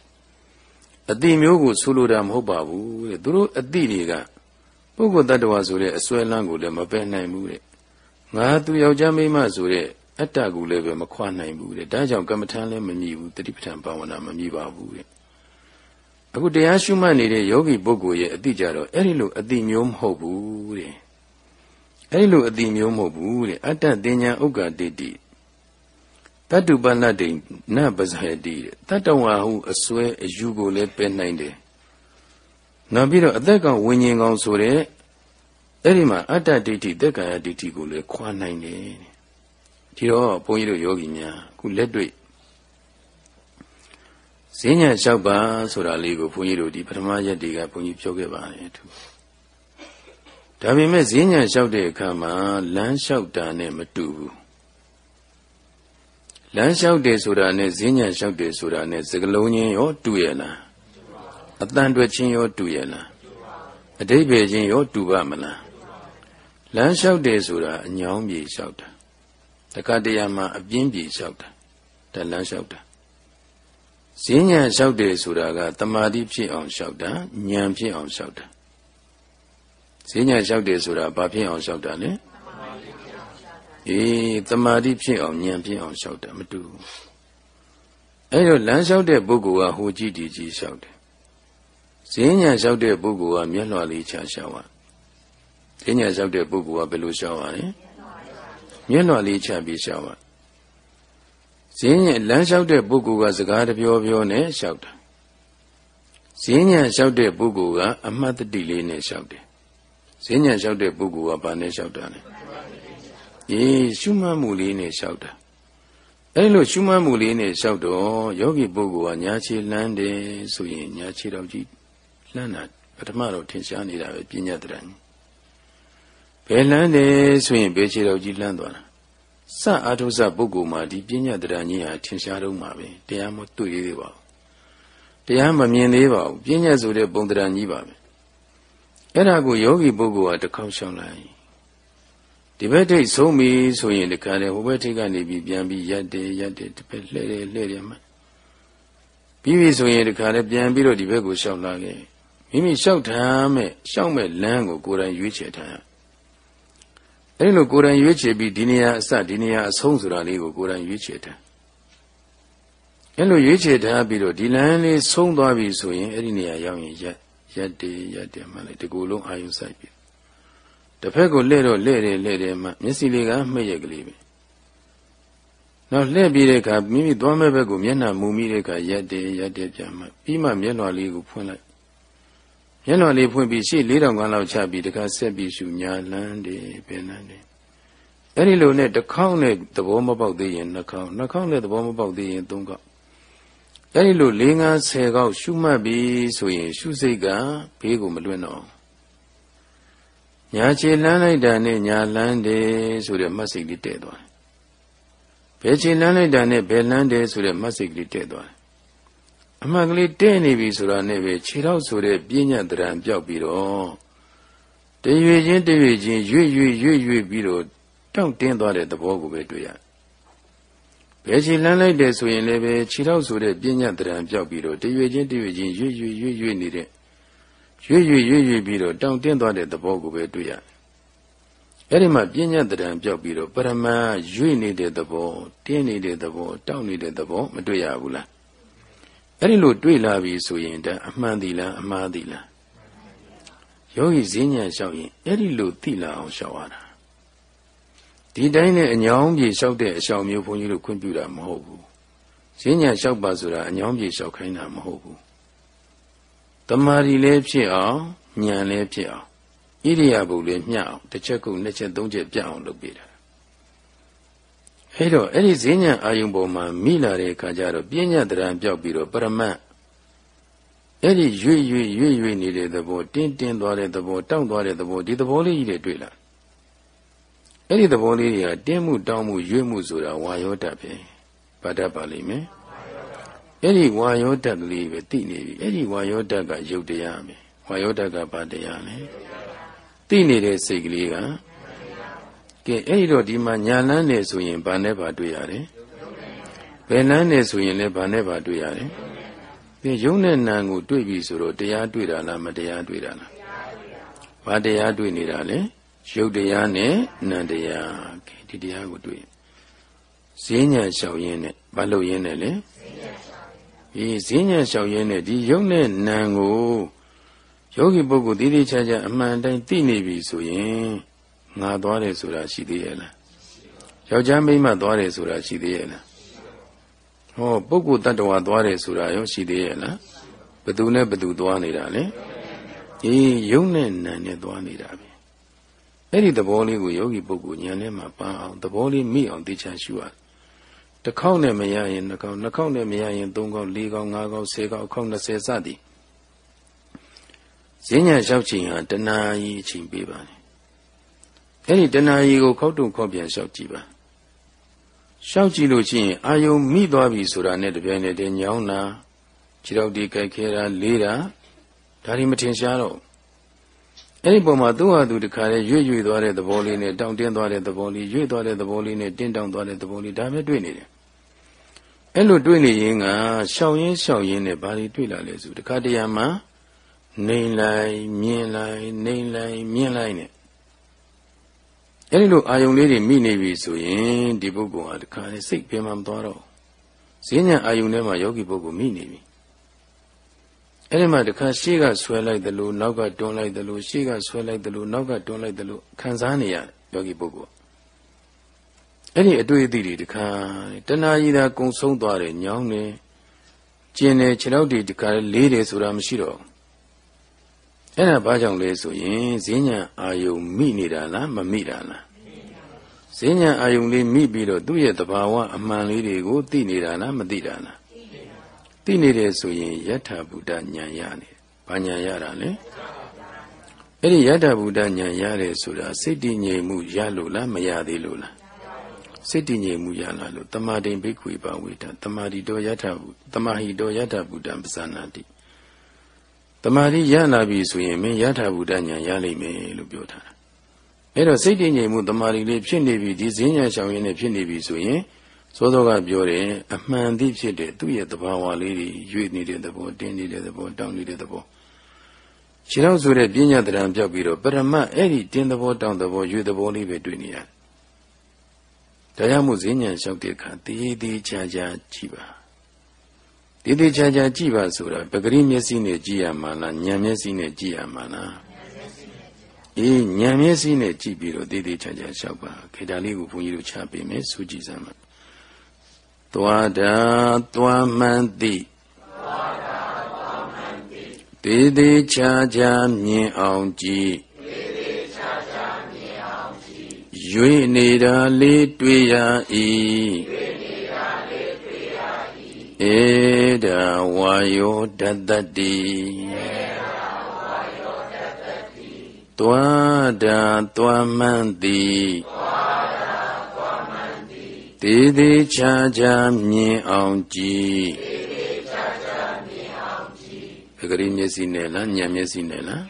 အတိမျိုးကိုဆိုလိုတာမဟုတ်ပါဘူးတဲ့သူတို့အတိတွေက ပုဂ္ဂိုလ်တ attva ဆိုတဲ့အစွဲလန်းကိုလည်းမပယ်နိုင်ဘူးတဲ့ငါသူယောက်ျားမိန်းမဆိုတဲ့အတ္တကိုလည်းပဲမခွာနိုင်ဘူးတဲ့ဒါကြောင့်ကမ္မထံလည်းမမြည်ဘူးတတိပဋ္ဌာန်ဘာဝနာမမြည်ပါဘူးတဲ့အခုတရားရှုမှတ်နေတဲ့ယောဂီပုဂ္ဂိုလ်ရဲ့အတိကြတော့အဲ့ဒီလိုအတိမျိုးမဟုတ်ဘူးတဲ့အဲ့လိုအတိမျိုးမဟုတ်ဘူးတဲ့အတ္တတင်ညာဥက္ကတိတိတတုပလတ္တိနပဇဟတိတတ္တဝါဟုအစွဲအယူကိုလည်းပယ်နိုင်တယ် နောက်ပြီးတော့အသက်ကောင်ဝิญဉ်ကောင်ဆိုတဲ့အဲ့ဒီမှာအတ္တဒိဋ္ဌိသက်ကာယဒိဋ္ဌိကိုလည်းခွာနိုင်တယ်ဒီတော့ဘုန်းကြီးတို့ယောဂီများခုလက်တွေ့ဈဉ္ညာလျှောက်ပါဆိုတာလေးကိုဘုန်းကြီးတို့ဒီပထမရက်တွေကဘုန်းကြီးပြောခဲ့ပါတယ်သူဒါပေမဲ့ဈဉ္ညာလျှောက်တဲ့အခါမှာလမ်းလျှောက်တာနဲ့မတူဘူးလမ်းလျှောက်တယ်ဆိုတာနဲ့ဈဉ္ညာလျှောက်တယ်ဆိုတာနဲ့စကလုံးချင်းရောတူရဲ့လား အတန်တွက်ချင်းရောတူရဲ့လားအတိဘယ်ချင်းရောတူပါမလားလမ်းလျှောက်တယ်ဆိုတာအညောင်းပြေလျှောက်တာတခါတရံမှာအပြင်းပြေလျှောက်တာတလန်းလျှောက်တာဈဉ္ညာလျှောက်တယ်ဆိုတာကတမာတိဖြစ်အောင်လျှောက်တာဉာဏ်ဖြစ်အောင်လျှောက်တာဈဉ္ညာလျှောက်တယ်ဆိုတာဘာဖြစ်အောင်လျှောက်တာလဲအေးတမာတိဖြစ်အောင်ဉာဏ်ဖြစ်အောင်လျှောက်တာမတူအဲ့တော့လမ်းလျှောက်တဲ့ပုဂ္ဂိုလ်ကဟိုကြည့်ဒီကြည့်လျှောက်တယ် ဈဉ္ညာလျှောက်တဲ့ပုဂ္ဂိုလ်ကမျက်လွှာလေးချလျှောက်ပါဈဉ္ညာလျှောက်တဲ့ပုဂ္ဂိုလ်ကဘယ်လိုလျှောက်ပါလဲမျက်လွှာလေးချပြီးလျှောက်ပါဈဉ္ညာလမ်းလျှောက်တဲ့ပုဂ္ဂိုလ်ကစကားတပြောပြောနဲ့လျှောက်တာဈဉ္ညာလျှောက်တဲ့ပုဂ္ဂိုလ်ကအမှတ်တတိလေးနဲ့လျှောက်တယ်ဈဉ္ညာလျှောက်တဲ့ပုဂ္ဂိုလ်ကဘာနဲ့လျှောက်တာလဲအေးရှုမှတ်မှုလေးနဲ့လျှောက်တာအဲ့လိုရှုမှတ်မှုလေးနဲ့လျှောက်တော့ယောဂီပုဂ္ဂိုလ်ကညာချေလန်းတယ်ဆိုရင်ညာချေတော်ကြီး လှမ်းတာပထမတော့ထင်ရှားနေတာပဲပညာတရံဘယ်လန်းတယ်ဆိုရင်ဘယ်ခြေတော်ကြီးလှမ်းသွားတာစအာထုဇပုဂ္ဂိုလ်မှာဒီပညာတရံကြီးဟာထင်ရှားတော့မှာပဲတရားမတွေ့သေးပါဘူးတရားမမြင်သေးပါဘူးပညာဆိုတဲ့ပုံတရံကြီးပါပဲအဲ့ဒါကိုယောဂီပုဂ္ဂိုလ်ကတစ်ခေါက်ရှောင်းလိုက်ဒီဘက်ထိတ်ဆုံးပြီဆိုရင်ဒီခါလေဟိုဘက်ထိတ်ကနေပြီးပြန်ပြီးရက်တယ်ရက်တယ်ဒီဘက်လှဲတယ်လှဲတယ်မှပြီးပြီဆိုရင်ဒီခါလေပြန်ပြီးတော့ဒီဘက်ကိုရှောက်လာခဲ့ မိမိလျှောက်ထားမဲ့ရှောက်မဲ့လမ်းကိုကိုယ်တိုင်ရွေးချယ်ထားရအဲ့လိုကိုယ်တိုင်ရွေးချယ်ပြီးဒီနေရာအစဒီနေရာအဆုံးဆိုတာလေးကိုကိုယ်တိုင်ရွေးချယ်ထားအဲ့လိုရွေးချယ်ထားပြီးတော့ဒီလမ်းလေးဆုံးသွားပြီဆိုရင်အဲ့ဒီနေရာရောက်ရင်ရက်ရက်တည်ရက်တည်မှလည်းဒီကိုယ်လုံးအာယုစိုက်ပြီတစ်ဖက်ကိုလှဲ့တော့လှဲ့တယ်လှဲ့တယ်မှမျက်စိလေးကမှိတ်ရက်ကလေးပဲနောက်လှဲ့ပြီးတဲ့အခါမိမိသွားမဲ့ဘက်ကိုမျက်နှာမူမိတဲ့အခါရက်တယ်ရက်တယ်ပြန်မှပြီးမှမျက်နှာလေးကိုဖွင့်လိုက် မျက်နှာလေးဖွင့်ပြီးရှေ့၄တောင်ကလောက်ချပြီးတခါဆက်ပြီးရှူညာလန်းတယ်ပင်လန်းတယ်အဲ့ဒီလိုနဲ့တစ်ခေါက်နဲ့သဘောမပေါက်သေးရင်နှစ်ခေါက်နှစ်ခေါက်နဲ့သဘောမပေါက်သေးရင်သုံးခေါက်အဲ့ဒီလို၄၅၁၀ခေါက်ရှုမှတ်ပြီးဆိုရင် ရှုစိတ်ကဘေးကိုမလွတ်တော့ညာခြေလန်းလိုက်တာနဲ့ညာလန်းတယ်ဆိုတဲ့မှတ်စိတ်လေးတည့်သွားတယ်ဘယ်ခြေလန်းလိုက်တာနဲ့ဘယ်လန်းတယ်ဆိုတဲ့မှတ်စိတ်လေးတည့်သွားတယ် အမှန်ကလေးတဲ့နေပြီဆိုတာနဲ့ပဲခြေထောက်ဆိုတဲ့ပြဉ္ညာတရံပြောက်ပြီးတော့တရွေချင်းတရွေချင်းရွေ့ရွေ့ရွေ့ရွေ့ပြီးတော့တောင့်တင်းသွားတဲ့သဘောကိုပဲတွေ့ရဘယ်ခြေလန်းလိုက်တယ်ဆိုရင်လည်းပဲခြေထောက်ဆိုတဲ့ပြဉ္ညာတရံပြောက်ပြီးတော့တရွေချင်းတရွေချင်းရွေ့ရွေ့ရွေ့ရွေ့နေတဲ့ရွေ့ရွေ့ရွေ့ရွေ့ပြီးတော့တောင့်တင်းသွားတဲ့သဘောကိုပဲတွေ့ရအဲ့ဒီမှာပြဉ္ညာတရံပြောက်ပြီးတော့ပရမန်ရွေ့နေတဲ့သဘောတင်းနေတဲ့သဘောတောင့်နေတဲ့သဘောမတွေ့ရဘူးလား အဲ့ဒီလိုတွေ့လာပြီဆိုရင်ဒါအမှန်သီလားအမှားသီလားယောဂီဈဉ္ညာလျှောက်ရင်အဲ့ဒီလိုသိလာအောင်လျှောက်ရတာဒီတိုင်းနဲ့အညောင်းပြေလျှောက်တဲ့အရှောင်မျိုးဘုန်းကြီးတို့ခွင့်ပြုတာမဟုတ်ဘူးဈဉ္ညာလျှောက်ပါဆိုတာအညောင်းပြေလျှောက်ခိုင်းတာမဟုတ်ဘူးတမာရီလည်းဖြစ်အောင်ဉာဏ်လည်းဖြစ်အောင်ဣရိယာပုလည်းမျှအောင်တစ်ချက်ခုနှစ်ချက်သုံးချက်ပြအောင်လုပ်ပေးတာ အဲ့တော့အဲ့ဒီဈဉ္ညာအာယုံပေါ်မှာမိလာတဲ့အခါကျတော့ပြဉ္ညာတရံပြောက်ပြီးတော့ပရမတ်အဲ့ဒီရွေ့ရွေ့ရွေ့ရွေ့နေတဲ့သဘောတင်းတင်းသွားတဲ့သဘောတောင့်သွားတဲ့သဘောဒီသဘောလေးကြီးတွေတွေ့လာအဲ့ဒီသဘောလေးတွေကတင်းမှုတောင့်မှုရွေ့မှုဆိုတာဝါယောဓာတ်ပဲဗာတတ်ပါလိမ့်မယ်အဲ့ဒီဝါယောဓာတ်ကလေးပဲသိနေပြီအဲ့ဒီဝါယောဓာတ်ကယုတ်တရားပဲဝါယောဓာတ်ကဗာတရားလေသိနေတဲ့စိတ်ကလေးက ကဲအဲ့ဒီတော့ဒီမှာညာလန်းနေဆိုရင်ဘာနဲ့ဘာတွေ့ရတယ်ဘယ်လန်းနေဆိုရင်လည်းဘာနဲ့ဘာတွေ့ရတယ်ဒီယုံနဲ့နံကိုတွေ့ပြီဆိုတော့တရားတွေ့တာလားမတရားတွေ့တာလားဘာတရားတွေ့နေတာလဲယုတ်တရားနဲ့နံတရားကဲဒီတရားကိုတွေ့ဈဉ္ညာလျှောက်ရင်းနဲ့ဘာလို့ရင်းနဲ့လဲဒီဈဉ္ညာလျှောက်ရင်းနဲ့ဒီယုံနဲ့နံကိုယောဂီပုဂ္ဂိုလ်တည်တည်ချာချာအမှန်တိုင်းသိနေပြီဆိုရင် ငါသွားတယ်ဆိုတာရှိသေးရဲ့လားယောက်ျားမိန်းမသွားတယ်ဆိုတာရှိသေးရဲ့လားဟောပုဂ္ဂိုလ်တ attva သွားတယ်ဆိုတာရောရှိသေးရဲ့လားဘသူနဲ့ဘသူသွားနေတာလဲအေးယုံနဲ့နံနဲ့သွားနေတာပဲအဲ့ဒီသဘောလေးကိုယောဂီပုဂ္ဂိုလ်ဉာဏ်နဲ့မှပန်းအောင်သဘောလေးမိအောင်သိချရှုရတစ်ခေါက်နဲ့မရရင်နှစ်ခေါက်နှစ်ခေါက်နဲ့မရရင်သုံးခေါက်လေးခေါက်ငါးခေါက်ဆယ်ခေါက်ခေါက်20စသည်ဈဉ္ညာလျှောက်ချိန်ဟာတဏှာကြီးအချိန်ပေးပါလေ အဲ့ဒီတဏှာကြီးကိုခောက်တုံခောက်ပြန်လျှောက်ကြည့်ပါလျှောက်ကြည့်လို့ရှိရင်အာယုံမိသွားပြီဆိုတာနဲ့တပြိုင်နက်တည်းညောင်းတာခြေထောက်ဒီကြိုက်ခဲတာလေးတာဒါတွေမထင်ရှားတော့အဲ့ဒီပုံမှာသူ့ဟာသူတခါလေရွေ့ရွေ့သွားတဲ့သဘောလေးနဲ့တောင့်တင်းသွားတဲ့သဘောလေးရွေ့သွားတဲ့သဘောလေးနဲ့တင်းတောင့်သွားတဲ့သဘောလေးဒါပဲတွေ့နေတယ်အဲ့လိုတွေ့နေရင်ကရှောင်ရင်းရှောင်ရင်းနဲ့ဘာတွေတွေ့လာလဲဆိုတခါတရံမှာနေလိုက်မြင်လိုက်နေလိုက်မြင်လိုက်နဲ့ အဲဒီလိုအာယုံလေးတွေမိနေပြီဆိုရင်ဒီပုဂ္ဂိုလ်ဟာတခါလေစိတ်ပြင်းမှမသွားတော့ဈဉ္ညာအာယုံထဲမှာယောဂီပုဂ္ဂိုလ်မိနေပြီအဲဒီမှာတခါရှေ့ကဆွဲလိုက်တယ်လို့နောက်ကတွန်းလိုက်တယ်လို့ရှေ့ကဆွဲလိုက်တယ်လို့နောက်ကတွန်းလိုက်တယ်လို့ခံစားနေရယောဂီပုဂ္ဂိုလ်အဲ့ဒီအတွေ့အထိတွေတခါတဏှာကြီးသာကုံဆုံးသွားတယ်ညောင်းနေကျင်တယ်ခြေထောက်တွေတခါလေးတယ်ဆိုတာမရှိတော့ အဲ့ဒါဘာကြောင့်လဲဆိုရင်ဈဉ္ညာအာယုံမိနေတာလားမမိတာလားဈဉ္ညာအာယုံလေးမိပြီးတော့သူ့ရဲ့တဘာဝအမှန်လေးတွေကိုသိနေတာလားမသိတာလားသိနေတယ်ဆိုရင်ယထာဘုဒ္ဓဉာဏ်ရနေဘာဉာဏ်ရတာလဲအဲ့ဒီယထာဘုဒ္ဓဉာဏ်ရတယ်ဆိုတာစိတ်တည်ငြိမ်မှုရလို့လားမရသေးလို့လားစိတ်တည်ငြိမ်မှုရလာလို့တမာတိဘိက္ခွေပါဝေတတမာတိတောယထာဘုတမဟိတောယထာဘုဒ္ဓပဇာနာတိ တမာတိရလာပြီဆိုရင်မင်းယထာဘုဒ္ဓဉာဏ်ရလိမ့်မယ်လို့ပြောထားတာအဲ့တော့စိတ်တည်ငြိမ်မှုတမာတိလေးဖြစ်နေပြီဒီဈဉ္ညာရှောင်ရင်းနဲ့ဖြစ်နေပြီဆိုရင်သောသောကပြောတယ်အမှန်သိဖြစ်တဲ့သူ့ရဲ့သဘာဝလေးတွေရွေ့နေတဲ့သဘောတင်းနေတဲ့သဘောတောင်းနေတဲ့သဘောခြေထောက်ဆိုတဲ့ပညာတရံပြောက်ပြီးတော့ပရမတ်အဲ့ဒီတင်းသဘောတောင်းသဘောရွေ့သဘောလေးပဲတွေ့နေရတယ်တရားမှုဈဉ္ညာလျှောက်တဲ့အခါတည်တည်ချာချာကြည့်ပါ တည်တည်ချာချာကြည့်ပါဆိုတာပဂရိမျက်စိနဲ့ကြည့်ရမှာလားဉာဏ်မျက်စိနဲ့ကြည့်ရမှာလားအေးဉာဏ်မျက်စိနဲ့ကြည့်ပြီးတော့တည်တည်ချာချာလျှောက်ပါခေတ္တလေးကိုဘုန်းကြီးတို့ချပေးမယ်စူးကြည့်စမ်းပါသွားတာသွားမှန်သိတည်တည်ချာချာမြင်အောင်ကြည့်ရွေနေတာလေးတွေ့ရ၏ ဧဒဝါယောတတတိတွာတာတွာမှန်သည်တည်တည်ချာချာမြင်အောင်ကြည်ကတိမျက်စိနဲ့လားဉာဏ်မျက်စိနဲ့လား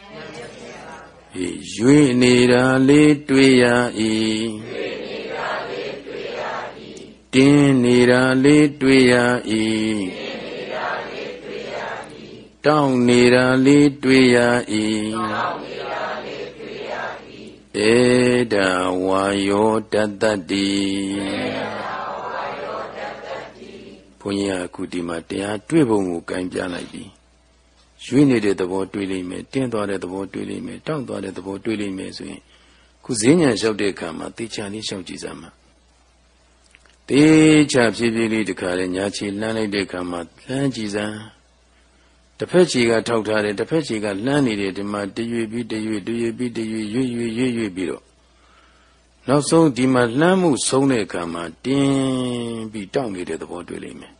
အေးရွေနေတာလေးတွေ့ရ၏ တင်းနေတာလေးတွေ့ရ၏တောင်းနေတာလေးတွေ့ရ၏ဧဒဝါယောတတ္တတိဘုန်းကြီးကအခုဒီမှာတရားတွေ့ပုံကိုကြင်ပြလိုက်ပြီရွေးနေတဲ့သဘောတွေ့လိမ့်မယ်တင်းသွားတဲ့သဘောတွေ့လိမ့်မယ်တောင့်သွားတဲ့သဘောတွေ့လိမ့်မယ်ဆိုရင်ခုဈဉ္ညာလျှောက်တဲ့အခါမှာတေချာလေးလျှောက်ကြည့်စမ်းပါ တေချာဖြည်းဖြည်းလေးတခါလေညာချီလှမ်းလိုက်တဲ့အခါမှာလှမ်းကြည့်စမ်းတစ်ဖက်ခြေကထောက်ထားတယ်တစ်ဖက်ခြေကလှမ်းနေတယ်ဒီမှာတရွေပြီးတရွေတရွေပြီးတရွေရွေ့ရွေ့ရွေ့ရွေ့ပြီးတော့နောက်ဆုံးဒီမှာလှမ်းမှုဆုံးတဲ့အခါမှာတင်းပြီးတောင့်နေတဲ့သဘောတွေ့လိမ့်မယ်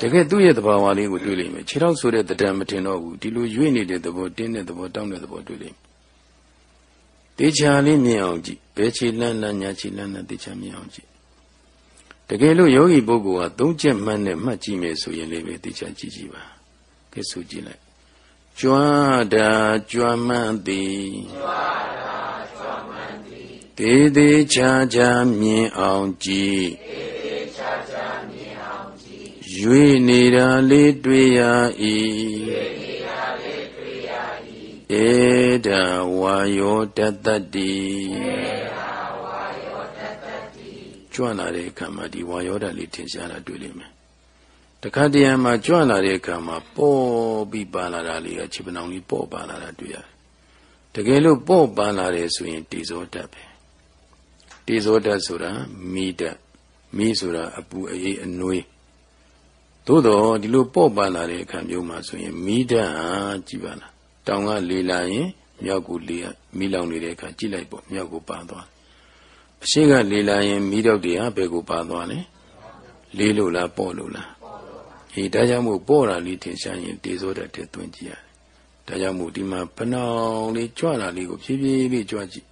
တကယ်သူ့ရဲ့သဘာဝလေးကိုတွေ့လိမ့်မယ်ခြေထောက်ဆိုတဲ့တံမတင်တော့ဘူးဒီလိုရွေ့နေတဲ့သဘောတင်းတဲ့သဘောတောင့်တဲ့သဘောတွေ့လိမ့်မယ်တေချာလေးမြင်အောင်ကြည့်ဘယ်ခြေလှမ်းလှမ်းညာခြေလှမ်းလှမ်းတေချာမြင်အောင်ကြည့် တကယ်လို့ယောဂီပုဂ္ဂိုလ်ဟာသုံးချက်မှတ်နဲ့မှတ်ကြည့်မယ်ဆိုရင်လည်းပဲတေချာကြည့်ကြည့်ပါကဲဆိုကြည့်လိုက်ကြွားတာကြွားမှန်းသည်ကြွားတာကြွားမှန်းသည်တေသေးချာချာမြင်အောင်ကြည့်တေသေးချာချာမြင်အောင်ကြည့်ရွေနေတာလေးတွေ့ရ၏ရွေနေတာလေးတွေ့ရ၏ဧဒဝါယောတတ္တတိဧဒဝါယောတတ္တတိ ကြွလာတဲ့အခါမှာဒီဝါယောဓာတ်လေးထင်ရှားတာတွေ့လိမ့်မယ်တခါတရံမှာကြွလာတဲ့အခါမှာပေါ်ပြီးပါလာတာလေးကခြေပနောင်လေးပေါ်ပါလာတာတွေ့ရတယ်။တကယ်လို့ပေါ်ပါလာတယ်ဆိုရင်တေဇောဓာတ်ပဲ။တေဇောဓာတ်ဆိုတာမိဓာတ်မိဆိုတာအပူအေးအနွေးသို့တော့ဒီလိုပေါ့ပါလာတဲ့အခါမျိုးမှာဆိုရင်မိဓာတ်ကြည်ပါလားတောင်ကလေလာရင်မြောက်ကိုလေမိလောင်နေတဲ့အခါကြည့်လိုက်ပေါ့မြောက်ကိုပါသွား အရှိကလေလာရင်မိတော့တွေဟာဘယ်ကိုပါသွားလဲလေးလို့လားပေါ့လို့လားဟေးဒါကြောင့်မို့ပေါ်တာလေးထင်ရှားရင်တေဇောတတ်တဲ့သွင်းကြည့်ရတယ်။ဒါကြောင့်မို့ဒီမှာဖနောင်လေးကြွလာလေးကိုဖြည်းဖြည်းလေးကြွကြည့်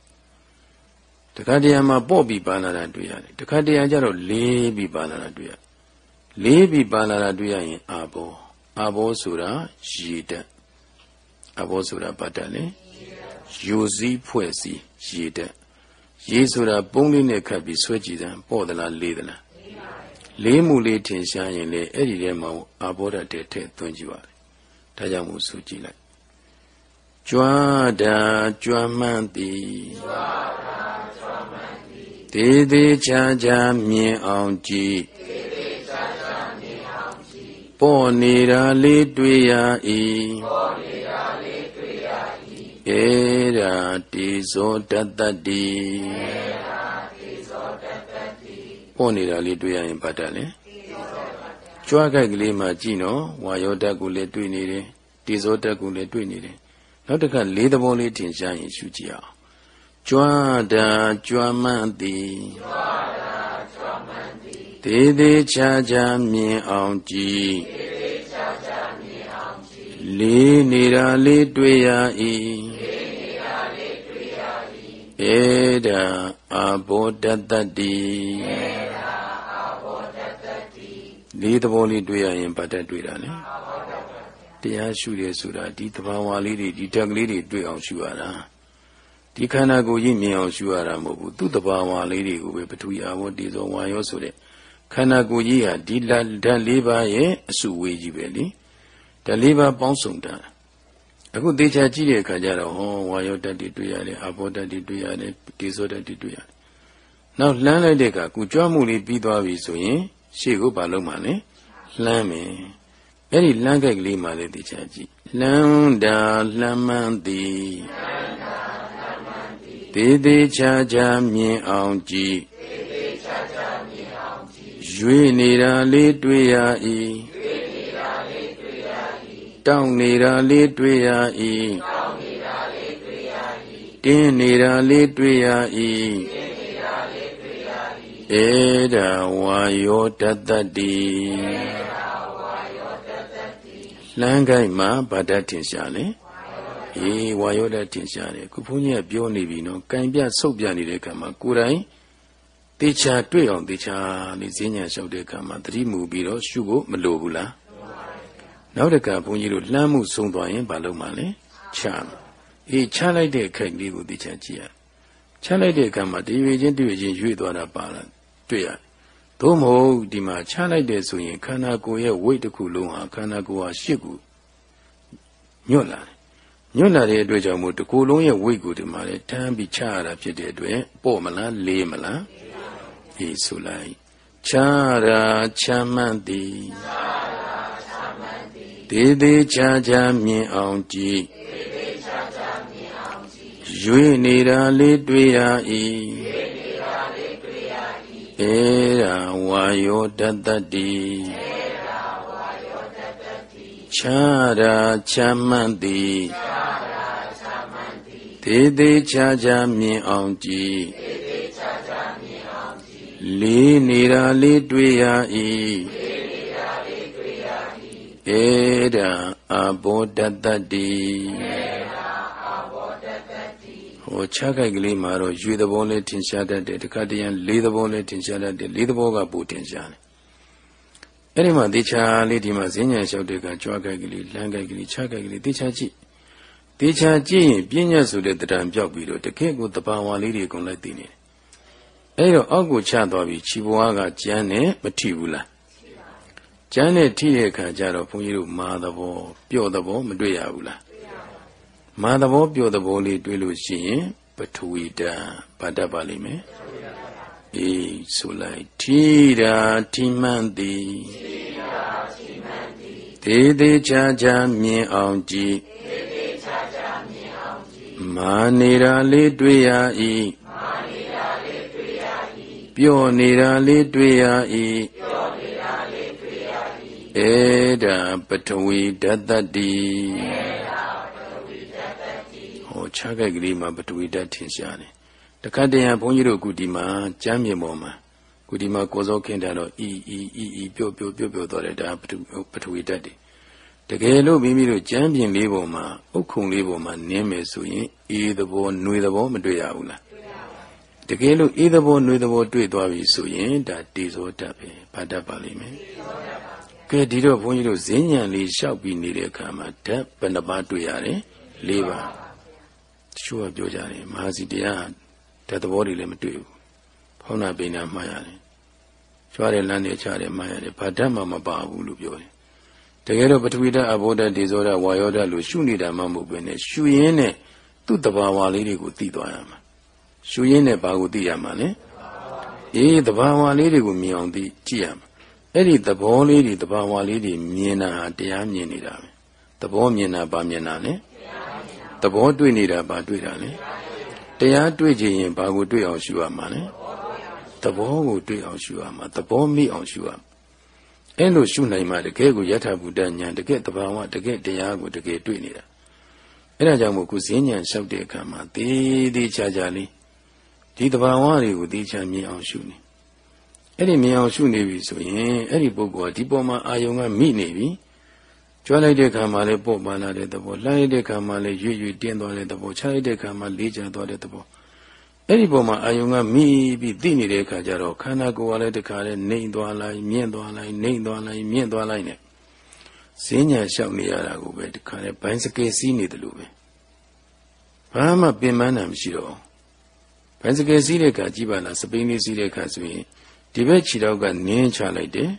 ။တခါတရံမှာပေါ့ပြီးပါလာတာတွေ့ရတယ်။တခါတရံကျတော့လေးပြီးပါလာတာတွေ့ရတယ်။လေးပြီးပါလာတာတွေ့ရရင်အာဘောအာဘောဆိုတာရေတတ်အာဘောဆိုတာဗတ်တတ်လေယူစည်းဖွဲ့စည်းရေတတ် ရေဆိုတာပုံးလေးနဲ့ခတ်ပြီးဆွဲကြည့်တယ်ပေါ့သလားလေးသလားလေးမှုလေးထင်ရှားရင်လေအဲ့ဒီထဲမှာအာဘောဓတဲ့ထည့်သွင်းကြည့်ပါလေဒါကြောင့်မို့ဆိုကြည့်လိုက်ကြွားတာကြွားမှန်းသည်ကြွားတာကြွားမှန်းသည်တေသေးချာချာမြင်အောင်ကြည့်တေသေးချာချာမြင်အောင်ကြည့်ပေါ်နေတာလေးတွေ့ရ၏ပေါ်နေတာလေးတွေ့ရ၏ ဧရာတိဇောတတ္တတိဧရာပေါ့နေတာလေးတွေ့ရရင်ဘာတတ်လဲကြွားကြိုက်ကလေးမှကြည့်နော်ဝါယောဓာတ်ကိုလည်းတွေ့နေတယ်တေဇောဓာတ်ကိုလည်းတွေ့နေတယ်နောက်တစ်ခါလေးသဘောလေးထင်ရှားရင်ရှုကြည့်အောင်ကြွားတာကြွားမှန်းသည်ကြွားတာကြွားမှန်းသည်တေသေးချာချာမြင်အောင်ကြည့် လေးနေတာလေးတွေ့ရ၏ဧဒာအာဘောတတ္တတိဧဒာအာဘောတတ္တတိလေးသဘောလေးတွေ့ရရင်ဗတ်တက်တွေ့တာလေတရားရှုရဲဆိုတာဒီသဘာဝလေးတွေဒီတက်ကလေးတွေတွေ့အောင်ရှုရတာဒီခန္ဓာကိုယ်ကြီးမြင်အောင်ရှုရတာမဟုတ်ဘူးသူ့သဘာဝလေးတွေကိုပဲပထဝီအာဘောတေဇောဝါယောဆိုတဲ့ခန္ဓာကိုယ်ကြီးဟာဒီဓာတ်၄ပါးရဲ့အစုဝေးကြီးပဲလေ ဓာတ်၄ပါးပေါင်းစုံတာအခုသေချာကြည့်တဲ့အခါကျတော့ဟောဝါယောတတ်တွေတွေ့ရတယ်အာဘောတတ်တွေတွေ့ရတယ်ဒေဇောတတ်တွေတွေ့ရတယ်နောက်လှမ်းလိုက်တဲ့အခါကုကြွမှုလေးပြီးသွားပြီဆိုရင်ရှေ့ကိုဘာလုပ်မှလဲလှမ်းမယ်အဲ့ဒီလှမ်းကြိုက်ကလေးမှလည်းသေချာကြည့်လှမ်းတာလှမ်းမှန်းသည်သေသေးချာချာမြင်အောင်ကြည့်ရွေနေတာလေးတွေ့ရ၏ တောင်းနေတာလေးတွေ့ရ၏တောင်းနေတာလေးတွေ့ရ၏တင်းနေတာလေးတွေ့ရ၏တင်းနေတာလေးတွေ့ရ၏ဧဒဝါယောတတ္တတိဧဒဝါယောတတ္တတိလမ်းကိုက်မှာဗာတတ်ထင်ရှားလေအေးဝါယောတတ်ထင်ရှားတယ်ခုဘုန်းကြီးကပြောနေပြီနော်ကင်ပြဆုပ်ပြနေတဲ့ကံမှာကိုယ်တိုင်တေချာတွေ့အောင်တေချာလေးဈဉ္ညာလျှောက်တဲ့ကံမှာသတိမူပြီးတော့ရှုဖို့မလိုဘူးလား နောက်တကဘုန်းကြီးတို့လှမ်းမှုဆုံးသွားရင်ဘာလုပ်မှလဲချမှာအေးချလိုက်တဲ့ခိုက်လေးကိုသိချင်ကြည့်ရချလိုက်တဲ့အခါမှာတရွေချင်းတရွေချင်းရွေ့သွားတာပါလားတွေ့ရသို့မဟုတ်ဒီမှာချလိုက်တဲ့ဆိုရင်ခန္ဓာကိုယ်ရဲ့ဝိတ်တစ်ခုလုံးဟာခန္ဓာကိုယ်ဟာရှစ်ခုညွတ်လာတယ်ညွတ်လာတဲ့အတွက်ကြောင့်မို့တစ်ခုလုံးရဲ့ဝိတ်ကိုဒီမှာလေတန်းပြီးချရတာဖြစ်တဲ့အတွက်ပေါ့မလားလေးမလားအေးဆိုလိုက်ချရာချမ်းမှန်သည် ဒေသေးချာချာမြင်အောင်ကြည်ရွေနေတာလေးတွေ့ရ၏ဧရာဝါယောတတ္တတိချာရာချမ်းမှန်သည်ဒေသေးချာချာမြင်အောင်ကြည်လေးနေတာလေးတွေ့ရ၏ ဧရာအဘောတတ္တတိဟိုခြားကြိုက်ကလေးမှာတော့ရွေသဘောလေးထင်ရှားတတ်တယ်တခါတည်းရန်လေးသဘောလေးထင်ရှားတတ်တယ်လေးသဘောကပိုထင်ရှားတယ်အဲ့ဒီမှာတေချာလေးဒီမှာဈဉ္ညာလျှောက်တဲ့ကကြွားကြိုက်ကလေးလမ်းကြိုက်ကလေးခြားကြိုက်ကလေးတေချာကြည့်တေချာကြည့်ရင်ပြဉ္ညာဆိုတဲ့တဏ္ဍပြောက်ပြီးတော့တကယ့်ကိုတဘာဝလေးတွေကုန်လိုက်သိနေတယ်အဲ့တော့အောက်ကိုချသွားပြီးခြေဘွားကကျန်းနဲ့မထိဘူးလား ကျန်းနဲ့ထိတဲ့အခါကျတော့ဘုန်းကြီးတို့မာသဘောပျော့သဘောမတွေ့ရဘူးလားမာသဘောပျော့သဘောလေးတွေ့လို့ရှိရင်ပထဝီတံဗတ်တတ်ပါလိမ့်မယ်အေးဆိုလိုက်ထိတာထိမှန်သည်ထိတာထိမှန်သည်သေးသေးချာချာမြင်အောင်ကြည်သေးသေးချာချာမြင်အောင်ကြည်မာနေတာလေးတွေ့ရ၏မာနေတာလေးတွေ့ရ၏ပျော့နေတာလေးတွေ့ရ၏ပျော့နေတာလေးတွေ့ရ၏ ဧဒါပထဝီဓတ္တတိဧဟောခြားကြိုက်ကလေးမှာပထဝီဓာတ်ထင်ရှားတယ်တခါတည်းရဘုန်းကြီးတို့ကုဒီမှာကျမ်းမြေပေါ်မှာကုဒီမှာကိုစောခင်းတာတော့အီအီအီအီပြုတ်ပြုတ်ပြုတ်ပြုတ်သွားတယ်ဒါပထပထဝီဓာတ်တွေတကယ်လို့မိမိတို့ကျမ်းပြင်လေးပေါ်မှာဥက္ခုံလေးပေါ်မှာနင်းမယ်ဆိုရင်အေးသဘောနှွေသဘောမတွေ့ရဘူးလားတကယ်လို့အေးသဘောနှွေသဘောတွေ့သွားပြီဆိုရင်ဒါတေဇောဓာတ်ပဲဘာဓာတ်ပါလိမ့်မယ် ကဲဒီတော့ဘုန်းကြီးတို့ဈဉ္ဉံလေးလျှောက်ပြီးနေတဲ့အခါမှာဓာတ်ဘယ်နှပါတွေ့ရတယ်၄ပါးတချို့ကပြောကြတယ်မဟာစီတရားဓာတ်သဘောတွေလည်းမတွေ့ဘူးဖောင်းနာပိနာမှားရတယ်ကြွားတဲ့လမ်းတွေချတယ်မှားရတယ်ဘာဓာတ်မှမပါဘူးလို့ပြောတယ်တကယ်တော့ပထဝီဓာတ်အဘောဓာတ်ဒေဇောဓာတ်ဝါယောဓာတ်လို့ရှုနေတာမှမဟုတ်ဘဲနဲ့ရှုရင်းနဲ့သူ့တဘာဝလေးတွေကိုသိသွားရမှာရှုရင်းနဲ့ဘာကိုသိရမှာလဲအေးတဘာဝလေးတွေကိုမြင်အောင်သိကြည့်ရမှာ အဲ့ဒီသဘောလေးတွေတဘာဝလေးတွေမြင်တာဟာတရားမြင်နေတာပဲသဘောမြင်တာဗာမြင်တာလဲသဘောတွေ့နေတာဘာတွေ့တာလဲတရားတွေ့ခြင်းရင်ဘာကိုတွေ့အောင်ရှုရမှာလဲသဘောကိုတွေ့အောင်ရှုရမှာသဘောမိအောင်ရှုရမှာအဲ့လိုရှုနိုင်မှတကယ်ကိုယထာဘုဒ္ဓဉာဏ်တကယ်တဘာဝတကယ်တရားကိုတကယ်တွေ့နေတာအဲ့ဒါကြောင့်မို့ခုဈဉ္ဉဏ်လျှောက်တဲ့အခါမှာသေးသေးချာချာလေးဒီတဘာဝတွေကိုသိချာမြင်အောင်ရှုနေ အဲ့ဒီမြင်အောင်ရှုနေပြီဆိုရင်အဲ့ဒီပုဂ္ဂိုလ်ကဒီပေါ်မှာအာယုံကမိနေပြီကြွားလိုက်တဲ့ခါမှာလည်းပေါ့ပါလာတဲ့သဘောလှမ်းလိုက်တဲ့ခါမှာလည်းရွေ့ရွေ့တင်းသွားတဲ့သဘောချလိုက်တဲ့ခါမှာလေးချသွားတဲ့သဘောအဲ့ဒီပုံမှာအာယုံကမိပြီးသိနေတဲ့အခါကျတော့ခန္ဓာကိုယ်ကလည်းတခါလဲနှိမ်သွားလိုက်မြင့်သွားလိုက်နှိမ်သွားလိုက်မြင့်သွားလိုက်နဲ့ဈဉ္ညာလျှောက်နေရတာကိုပဲတခါလဲဘိုင်းစကယ်စီးနေတယ်လို့ပဲဘာမှပင်ပန်းတာမရှိတော့ဘိုင်းစကယ်စီးတဲ့အခါကြည့်ပါလားစပိန်လေးစီးတဲ့အခါဆိုရင် ဒီဘက်ခြေတော့ကနင်းချလိုက်တယ်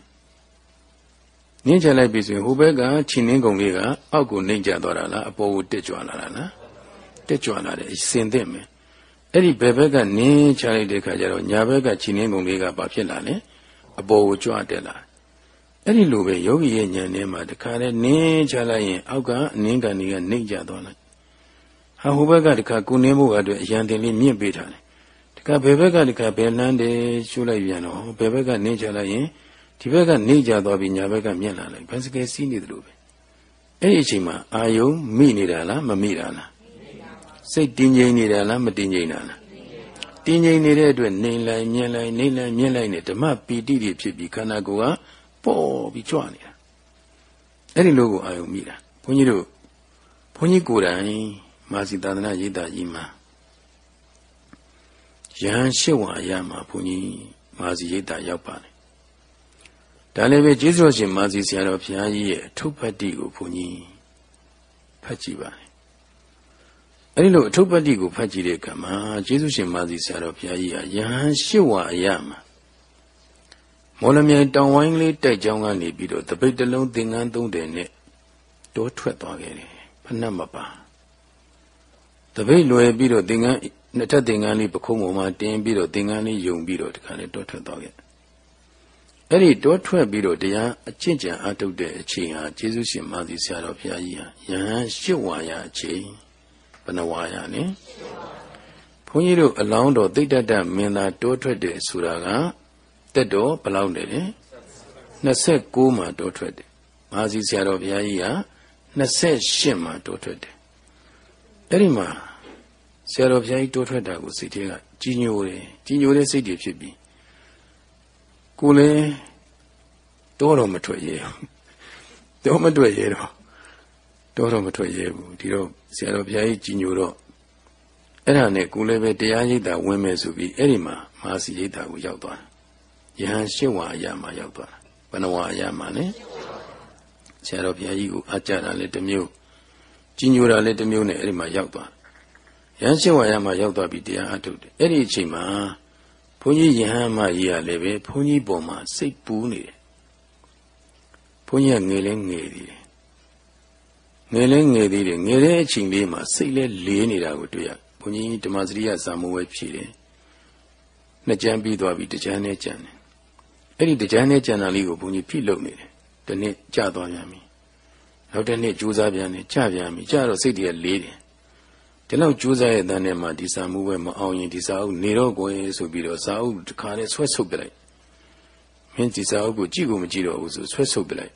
နင်းချလိုက်ပြီဆိုရင်ဟိုဘက်ကခြေနှင်းကုံလေးကအောက်ကိုနှိမ့်ကျသွားတာလားအပေါ်ကိုတက်ကြွလာတာလားတက်ကြွလာတယ်စင်တဲ့မယ်အဲ့ဒီဘယ်ဘက်ကနင်းချလိုက်တဲ့ခါကျတော့ညာဘက်ကခြေနှင်းကုံလေးကဘာဖြစ်လာလဲအပေါ်ကိုကြွတက်လာအဲ့ဒီလိုပဲယောဂီရဲ့ဉာဏ်ထဲမှာတခါလဲနင်းချလိုက်ရင်အောက်ကအနင်းကန်ကြီးကနှိမ့်ကျသွားလိုက်ဟာဟိုဘက်ကတခါကုနင်းမှုအတွက်အရန်တင်လေးမြင့်ပေးထားတယ် တခါဘယ်ဘက်ကတခါဘယ်လန်းတယ်ရှုလိုက်ပြန်တော့ဘယ်ဘက်ကနင်းချလိုက်ရင်ဒီဘက်ကနေကြသွားပြီးညာဘက်ကမြင်လာလိုက်ဘယ်စကယ်စီးနေတယ်လို့ပဲအဲ့ဒီအချိန်မှာအာယုံမိနေတာလားမမိတာလားစိတ်တင်းငြိမ်နေတာလားမတင်းငြိမ်တာလားတင်းငြိမ်နေတဲ့အတွက်နေလိုက်မြင်လိုက်နေလိုက်မြင်လိုက်နေဓမ္မပီတိတွေဖြစ်ပြီးခန္ဓာကိုယ်ကပေါ်ပြီးကြွနေတာအဲ့ဒီလိုကိုအာယုံမိတာဘုန်းကြီးတို့ဘုန်းကြီးကိုယ်တိုင်မာစီသာသနာရေးတာကြီးမှာ ယဟန်ရှစ်ဝါရမှာဘုန်းကြီးမာစီရိတ်တာရောက်ပါတယ်ဒါလည်းပဲကျေးဇူးရှင်မာစီဆရာတော်ဘုရားကြီးရဲ့အထုပ်ပတ္တိကိုဘုန်းကြီးဖတ်ကြည့်ပါမယ်အဲဒီလိုအထုပ်ပတ္တိကိုဖတ်ကြည့်တဲ့အခါမှာကျေးဇူးရှင်မာစီဆရာတော်ဘုရားကြီးဟာယဟန်ရှစ်ဝါအရမှာမော်လမြိုင်တောင်ဝိုင်းလေးတိုက်ကြောင်းကနေပြီးတော့တပိတ်တလုံးသင်္ကန်းသုံးတယ်နဲ့တောထွက်သွားခဲ့တယ်ဖဏတ်မပါတပိတ်လွယ်ပြီးတော့သင်္ကန်း နှစ်ထပ်သင်္ကန်းလေးပခုံးပေါ်မှာတင်ပြီးတော့သင်္ကန်းလေးယုံပြီးတော့ဒီကနေ့တောထွက်သွားခဲ့အဲ့ဒီတောထွက်ပြီးတော့တရားအကျင့်ကြံအားထုတ်တဲ့အချိန်ဟာကျေးဇူးရှင်မာသီဆရာတော်ဘုရားကြီးဟာယဟန်ရှစ်ဝါရအချိန်ဘယ်နှဝါရလဲဘုန်းကြီးတို့အလောင်းတော်သိတ္တတမင်းသားတောထွက်တယ်ဆိုတာကတက်တော်ဘယ်လောက်လဲလဲ26မှာတောထွက်တယ်မာသီဆရာတော်ဘုရားကြီးဟာ28မှာတောထွက်တယ်အဲ့ဒီမှာ ဆရာတော်ဘုရားကြီးတိုးထွက်တာကိုစိတ်ထဲကကြီးညိုတယ်ကြီးညိုတဲ့စိတ်တွေဖြစ်ပြီးကိုလည်းတော့တော့မထွက်ရဲဘူးတော့မထွက်ရဲတော့တော့တော့မထွက်ရဲဘူးဒီတော့ဆရာတော်ဘုရားကြီးကြီးညိုတော့အဲ့ဒါနဲ့ကိုလည်းပဲတရားရိပ်တာဝင်မယ်ဆိုပြီးအဲ့ဒီမှာမဟာစီရိပ်တာကိုရောက်သွားတယ်ယဟန်ရှစ်ဝါအရာမှာရောက်သွားတာဘယ်နှဝါအရာမှာလဲဆရာတော်ဘုရားကြီးကိုအကြတာလည်းတစ်မျိုးကြီးညိုတာလည်းတစ်မျိုးနဲ့အဲ့ဒီမှာရောက်သွား ရဟန်းရှင်ဝါရမှာရောက်သွားပြီတရားအထုတ်တယ်အဲ့ဒီအချိန်မှာဘုန်းကြီးယဟန်မကြီးကလည်းပဲဘုန်းကြီးပေါ်မှာစိတ်ပူးနေတယ်ဘုန်းကြီးကငယ်လဲငယ်သေးတယ်ငယ်လဲငယ်သေးတယ်ငယ်တဲ့အချိန်လေးမှာစိတ်လဲလေးနေတာကိုတွေ့ရဘုန်းကြီးဓမ္မစရိယစာမိုးဝဲဖြည့်တယ်နှစ်ကြမ်းပြီးသွားပြီတကြမ်းနဲ့ကြံတယ်အဲ့ဒီတကြမ်းနဲ့ကြံတာလေးကိုဘုန်းကြီးဖိလုပ်နေတယ်ဒီနေ့ကြာသွားပြန်ပြီနောက်တစ်နေ့ကြိုးစားပြန်တယ်ကြာပြန်ပြီကြာတော့စိတ်တွေကလေးတယ် ဒီလောက်ကြိုးစားရဲ့တန်းထဲမှာဒီစာမှုပဲမအောင်ရင်ဒီစာအုပ်နေတော့ကိုယ်ဆိုပြီးတော့စာအုပ်တစ်ခါနဲ့ဆွဲဆုပ်ပြလိုက်မင်းဒီစာအုပ်ကိုကြည့်ကိုမကြည့်တော့ဘူးဆိုဆွဲဆုပ်ပြလိုက်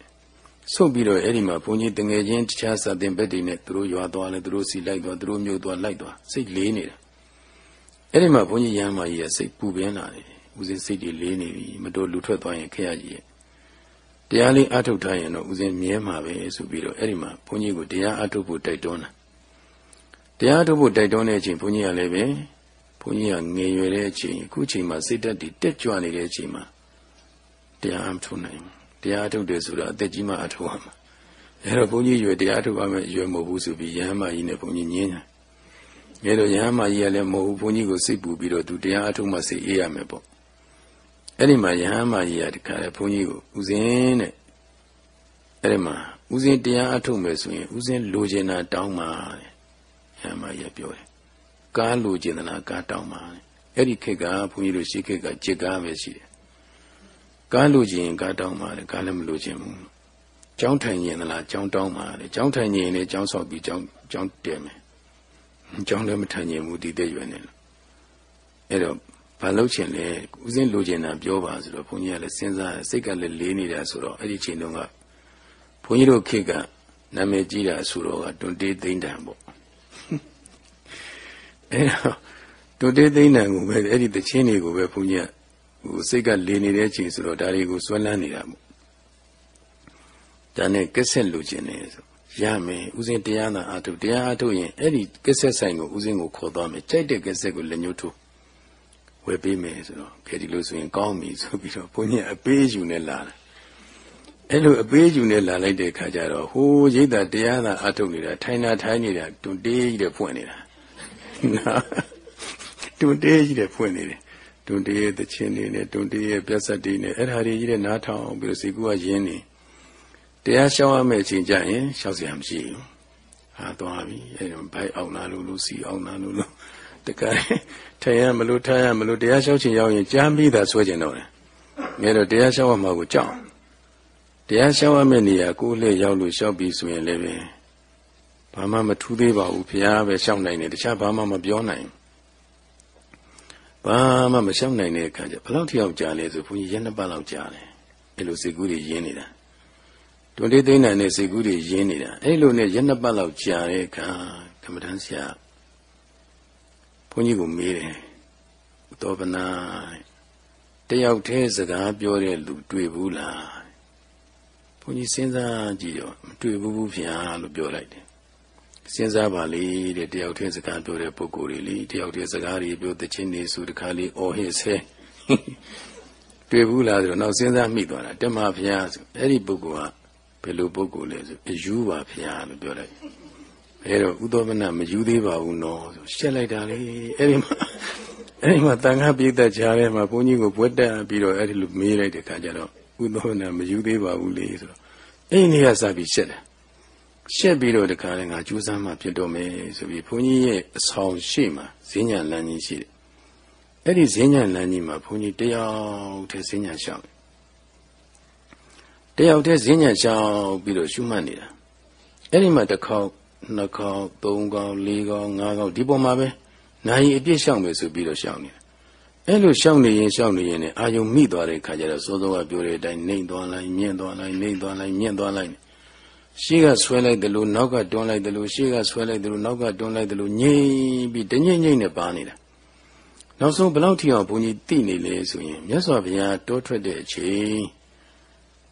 ဆုပ်ပြီးတော့အဲ့ဒီမှာဘုန်းကြီးတငယ်ချင်းတခြားစာသင်ဘက်တွေနဲ့သူတို့ရွာသွားလဲသူတို့စီလိုက်သွားသူတို့မြို့သွားလိုက်သွားစိတ်လေးနေတာအဲ့ဒီမှာဘုန်းကြီးရမ်းမကြီးရဲ့စိတ်ပူပင်းလာတယ်ဦးစင်းစိတ်တွေလေးနေပြီမတော်လူထွက်သွားရင်ခရကြီးရဲ့တရားလေးအထုတ်ထားရင်တော့ဦးစင်းမြဲမှာပဲဆိုပြီးတော့အဲ့ဒီမှာဘုန်းကြီးကိုတရားအထုတ်ဖို့တိုက်တွန်းတာ တရားထုတ်ဖို့တိုက်တွန်းတဲ့အချိန်ဘုန်းကြီးကလည်းပဲဘုန်းကြီးကငယ်ရွယ်တဲ့အချိန်အခုချိန်မှာစိတ်ဓာတ်တွေတက်ကြွနေတဲ့အချိန်မှာတရားအထုတ်နိုင်တရားထုတ်တယ်ဆိုတာအသက်ကြီးမှအထုတ်ရမှာအဲတော့ဘုန်းကြီးရွယ်တရားထုတ်ရမယ်ရွယ်မဟုတ်ဘူးဆိုပြီးယဟန်မကြီးနဲ့ဘုန်းကြီးညင်းတယ်အဲတော့ယဟန်မကြီးကလည်းမဟုတ်ဘူးဘုန်းကြီးကိုစိတ်ပူပြီးတော့သူတရားအထုတ်မှစိတ်အေးရမယ်ပေါ့အဲ့ဒီမှာယဟန်မကြီးကတခါလေဘုန်းကြီးကိုဦးစင်းတဲ့အဲ့ဒီမှာဦးစင်းတရားအထုတ်မယ်ဆိုရင်ဦးစင်းလိုချင်တာတောင်းပါတဲ့ ယဟန်မကြီးကပြောတယ်ကားလိုချင်သလားကားတောင်းပါတဲ့အဲ့ဒီခေတ်ကဘုန်းကြီးတို့ရှိခေတ်ကจิตကားပဲရှိတယ်ကားလိုချင်ကားတောင်းပါတဲ့ကားလည်းမလိုချင်ဘူးကျောင်းထိုင်ရင်သလားကျောင်းတောင်းပါတဲ့ကျောင်းထိုင်ရင်လည်းကျောင်းဆောက်ပြီးကျောင်းကျောင်းတည်မယ်ကျောင်းလည်းမထိုင်ရင်ဘူးဒီတဲ့ရွယ်နေလို့အဲ့တော့ဘာလို့ချင်လဲဦးစင်းလိုချင်တာပြောပါဆိုတော့ဘုန်းကြီးကလည်းစဉ်းစားစိတ်ကလည်းလေးနေတာဆိုတော့အဲ့ဒီချိန်တုန်းကဘုန်းကြီးတို့ခေတ်ကနာမည်ကြီးတာဆိုတော့ကတွန်တေးသိမ့်တန်ပေါ့ အဲ့တော့တွန်တေးသိမ့်တန်ကိုပဲအဲ့ဒီတချင်းတွေကိုပဲဘုန်းကြီးကဟိုစိတ်ကလေးနေတဲ့အချိန်ဆိုတော့ဒါတွေကိုစွဲလန်းနေတာပေါ့ဒါနဲ့ကက်ဆက်လိုချင်တယ်ဆိုရမယ်ဥစဉ်တရားသာအထုတရားအထုရင်အဲ့ဒီကက်ဆက်ဆိုင်ကိုဥစဉ်ကိုခေါ်သွားမယ်ကြိုက်တဲ့ကက်ဆက်ကိုလက်ညှိုးထိုးဝယ်ပေးမယ်ဆိုတော့ခဲဒီလိုဆိုရင်ကောင်းပြီဆိုပြီးတော့ဘုန်းကြီးအပေးယူနဲ့လာတယ်အဲ့လိုအပေးယူနဲ့လာလိုက်တဲ့ခါကျတော့ဟိုရိတ်တာတရားသာအထုတ်နေတာထိုင်တာထိုင်နေတာတွန်တေးကြီးတဲ့ဖွင့်နေတာ တွန်တေးကြီးတဲ့ဖွင့်နေတယ်တွန်တေးရဲ့တခြင်းတွေနဲ့တွန်တေးရဲ့ပြဿတ်တွေနဲ့အဲ့ဒါတွေကြီးတဲ့နားထောင်ပြီးတော့စီကူကရင်းနေတရားရှောင်းရမယ့်အချိန်ကျရင်ရှောက်စရာမရှိဘူးဟာသွားပြီအဲ့တော့ဘိုက်အောင်လာလို့လို့စီအောင်လာလို့လို့တကယ်ထိုင်ရမလို့ထားရမလို့တရားလျှောက်ချင်ရောက်ရင်ကြားပြီးသားဆွဲကျင်တော့တယ်။ငယ်တော့တရားလျှောက်ရမှာကိုကြောက်တရားလျှောက်ရမယ့်နေရာကိုယ်လည်းရောက်လို့လျှောက်ပြီးဆိုရင်လည်းပဲ ဘာမှမထူးသေးပါဘူးဘုရားပဲလျှောက်နိုင်တယ်တခြားဘာမှမပြောနိုင်ဘာမှမလျှောက်နိုင်တဲ့အခါကျဘယ်လောက်ထိအောင်ကြာလဲဆိုဘုန်းကြီးရက်နှစ်ပတ်လောက်ကြာတယ်အဲ့လိုစိတ်ကူးတွေရင်းနေတာတွန်လေးသိမ့်နိုင်တဲ့စိတ်ကူးတွေရင်းနေတာအဲ့လိုနဲ့ရက်နှစ်ပတ်လောက်ကြာတဲ့အခါကမ္မထမ်းဆရာုန်းကြီးကိုမေးတယ်သောပနာတယောက်တည်းစကားပြောတဲ့လူတွေ့ဘူးလားဘုန်းကြီးစဉ်းစားကြည့်တော့မတွေ့ဘူးဘူးဗျာလို့ပြောလိုက်တယ် စဉ်းစားပါလေတဲ့တယောက်တည်းစကားပြောတဲ့ပုဂ္ဂိုလ်တွေလေတယောက်တည်းစကားတွေပြောတဲ့ချင်းနေစုတခါလေးအော်ဟစ်ဆဲတွေ့ဘူးလားဆိုတော့နောက်စဉ်းစားမိသွားတာတက်မဖျားဆိုအဲ့ဒီပုဂ္ဂိုလ်ကဘယ်လိုပုဂ္ဂိုလ်လဲဆိုအယူပါဖျားလို့ပြောလိုက်အဲ့တော့ဥသောမနမယူသေးပါဘူးနော်ဆိုရှက်လိုက်တာလေအဲ့ဒီမှာအဲ့ဒီမှာတန်ခါပိသက်ကြားထဲမှာဘုန်းကြီးကိုဘွက်တက်ပြီးတော့အဲ့ဒီလိုမေးလိုက်တဲ့ခါကျတော့ဥသောမနမယူသေးပါဘူးလေဆိုတော့အဲ့ဒီနေ့ကစပြီးရှက်တယ် ရှက်ပြီးတော့တခါလဲငါကြိုးစားမှဖြစ်တော့မယ်ဆိုပြီးဘုန်းကြီးရဲ့အဆောင်ရှိမှဈဉ္ညာလမ်းကြီးရှိတယ်အဲ့ဒီဈဉ္ညာလမ်းကြီးမှာဘုန်းကြီးတယောက်တည်းဈဉ္ညာရှောက်တယောက်တည်းဈဉ္ညာရှောက်ပြီးတော့ရှုမှတ်နေတာအဲ့ဒီမှာတစ်ခေါက်နှစ်ခေါက်သုံးခေါက်လေးခေါက်ငါးခေါက်ဒီပေါ်မှာပဲနိုင်အပြည့်ရှောက်မယ်ဆိုပြီးတော့ရှောက်နေတာအဲ့လိုရှောက်နေရင်ရှောက်နေရင်အာယုံမိသွားတဲ့ခါကျတော့စိုးစိုးကပြောတဲ့အတိုင်းနှိမ့်သွားလိုက်မြင့်သွားလိုက်နှိမ့်သွားလိုက်မြင့်သွားလိုက် ရှေ့ကဆွဲလိုက်တယ်လို့နောက်ကတွန်းလိုက်တယ်လို့ရှေ့ကဆွဲလိုက်တယ်လို့နောက်ကတွန်းလိုက်တယ်လို့ငြိမ့်ပြီးတညိမ့်ညိမ့်နဲ့ပါနေတာနောက်ဆုံးဘလောက်ထီအောင်ဘုန်းကြီးသိနေလေဆိုရင်မြတ်စွာဘုရားတိုးထွက်တဲ့အချိန်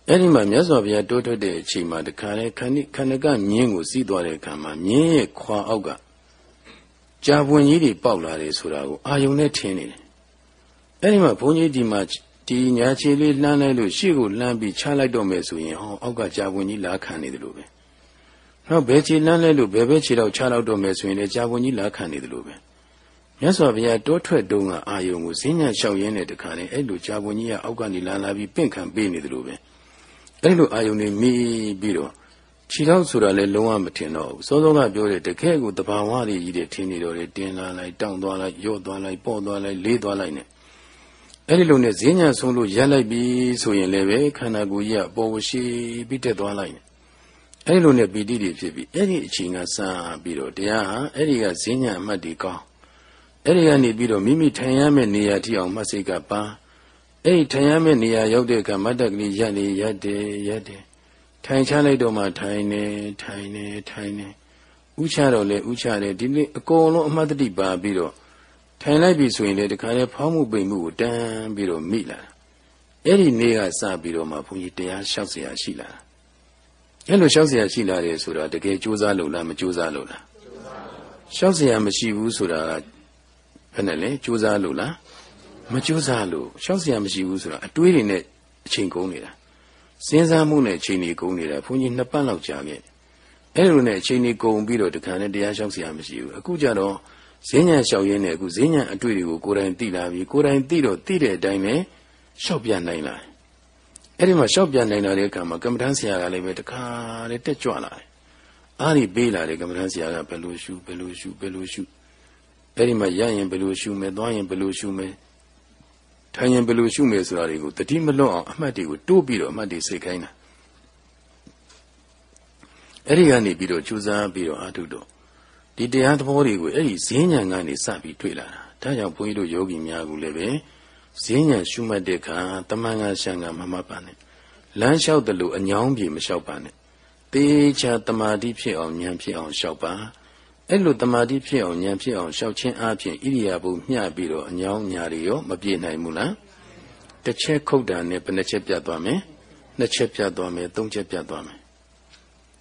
အဲ့ဒီမှာမြတ်စွာဘုရားတိုးထွက်တဲ့အချိန်မှာတခါလေခဏခဏကမြင်းကိုစီးသွားတဲ့အခါမှာမြင်းရဲ့ခွာအောက်ကကြာပွင့်ကြီးတွေပေါက်လာတယ်ဆိုတာကိုအာယုံနဲ့ထင်နေတယ်အဲ့ဒီမှာဘုန်းကြီးဒီမှာ ဒီညာခြေလေးလှမ်းလိုက်လို့ရှေ့ကိုလှမ်းပြီးချလိုက်တော့မယ်ဆိုရင်ဟောအောက်ကကြာပွင့်ကြီးလာခံနေတယ်လို့ပဲနောက်ဘယ်ခြေလှမ်းလိုက်လို့ဘယ်ဘက်ခြေတော့ချလောက်တော့မယ်ဆိုရင်လည်းကြာပွင့်ကြီးလာခံနေတယ်လို့ပဲမြတ်စွာဘုရားတောထွက်တုံးကအာယုံကိုဈဉ္ညာလျှောက်ရင်းနဲ့တခါနဲ့အဲ့လိုကြာပွင့်ကြီးကအောက်ကနေလာလာပြီးပင့်ခံပေးနေတယ်လို့ပဲအဲ့လိုအာယုန်တွေမိပြီးတော့ခြေထောက်ဆိုတာလည်းလုံးဝမထင်တော့ဘူးစောစောကပြောတဲ့တကယ်ကိုတဘာဝတွေကြီးတဲ့ထင်နေတော့တယ်တင်းလာလိုက်တောင့်သွားလိုက်ရော့သွားလိုက်ပေါ့သွားလိုက်လေးသွားလိုက်နဲ့ အဲ့ဒီလိုနဲ့ဈဉ္ညာဆုံးလို့ရက်လိုက်ပြီဆိုရင်လည်းပဲခန္ဓာကိုယ်ကြီးကပေါ်ဝရှိပြီးတက်သွားလိုက်အဲ့ဒီလိုနဲ့ပီတိတွေဖြစ်ပြီးအဲ့ဒီအချိန်ကစပြီးတော့တရားဟာအဲ့ဒီကဈဉ္ညာအမှတ်တွေကောင်းအဲ့ဒီကနေပြီးတော့မိမိထိုင်ရမယ့်နေရာထိအောင်မှတ်စိတ်ကပါအဲ့ဒီထိုင်ရမယ့်နေရာရောက်တဲ့အခါမတ်တက်ကလေးရက်နေရက်တယ်ရက်တယ်ထိုင်ချလိုက်တော့မှထိုင်နေထိုင်နေထိုင်နေဥချတော့လေဥချတယ်ဒီနေ့အကုန်လုံးအမှတ်တတိပါပြီးတော့ ထိုင်လိုက်ပြီဆိုရင်လေတခါလေဖောင်းမှုပိန်မှုကိုတန်းပြီးတော့မိလာအဲ့ဒီနေ့ကစပြီးတော့မှဘုန်းကြီးတရားလျှောက်เสียရှိလာအဲ့လိုလျှောက်เสียရှိလာတယ်ဆိုတာတကယ်ကြိုးစားလို့လားမကြိုးစားလို့လားလျှောက်เสียမရှိဘူးဆိုတာဘယ်နဲ့လဲကြိုးစားလို့လားမကြိုးစားလို့ရှောက်เสียမရှိဘူးဆိုတာအတွေးတွေနဲ့အချိန်ကုန်နေတာစဉ်းစားမှုနဲ့အချိန်တွေကုန်နေတာဘုန်းကြီးနှစ်ပတ်လောက်ကြာခဲ့အဲ့လိုနဲ့အချိန်တွေကုန်ပြီးတော့တခါနဲ့တရားရှောက်เสียမရှိဘူးအခုကျတော့ ဈဉ္ညာလျှောက်ရင်းနဲ့အခုဈဉ္ညာအတွေ့တွေကိုကိုယ်တိုင်သိလာပြီကိုယ်တိုင်သိတော့သိတဲ့အတိုင်းပဲလျှောက်ပြနိုင်လာအဲ့ဒီမှာလျှောက်ပြနိုင်လာတဲ့အခါမှာကမ္မဋ္ဌာန်းဆရာကလည်းပဲတခါလေတက်ကြွလာတယ်အားဒီပေးလာတဲ့ကမ္မဋ္ဌာန်းဆရာကဘယ်လိုရှုဘယ်လိုရှုဘယ်လိုရှုအဲ့ဒီမှာရရင်ဘယ်လိုရှုမယ်သွားရင်ဘယ်လိုရှုမယ်ထိုင်ရင်ဘယ်လိုရှုမယ်ဆိုတာတွေကိုတတိမလွတ်အောင်အမှတ်တွေကိုတိုးပြီးတော့အမှတ်တွေစိတ်ခိုင်းတာအဲ့ဒီကနေပြီးတော့ကြိုးစားပြီးတော့အာထုတော့ ဒီတရားသဘောတွေကိုအဲ့ဒီဈဉ္ဉံကနေစပြီးတွေ့လာတာဒါကြောင့်ဘုန်းကြီးတို့ယောဂီများကလည်းပဲဈဉ္ဉံရှုမှတ်တဲ့အခါတမန်ကရှံကမမပါနဲ့လမ်းလျှောက်တယ်လို့အညောင်းပြေမလျှောက်ပါနဲ့တေချာတမာတိဖြစ်အောင်ဉာဏ်ဖြစ်အောင်လျှောက်ပါအဲ့လိုတမာတိဖြစ်အောင်ဉာဏ်ဖြစ်အောင်ရှောက်ခြင်းအပြင်ဣရိယာပုမျှပြီးတော့အညောင်းညာတွေရောမပြေနိုင်ဘူးလားတစ်ချက်ခုတ်တာနဲ့ဘယ်နှချက်ပြတ်သွားမယ်နှစ်ချက်ပြတ်သွားမယ်သုံးချက်ပြတ်သွားမယ်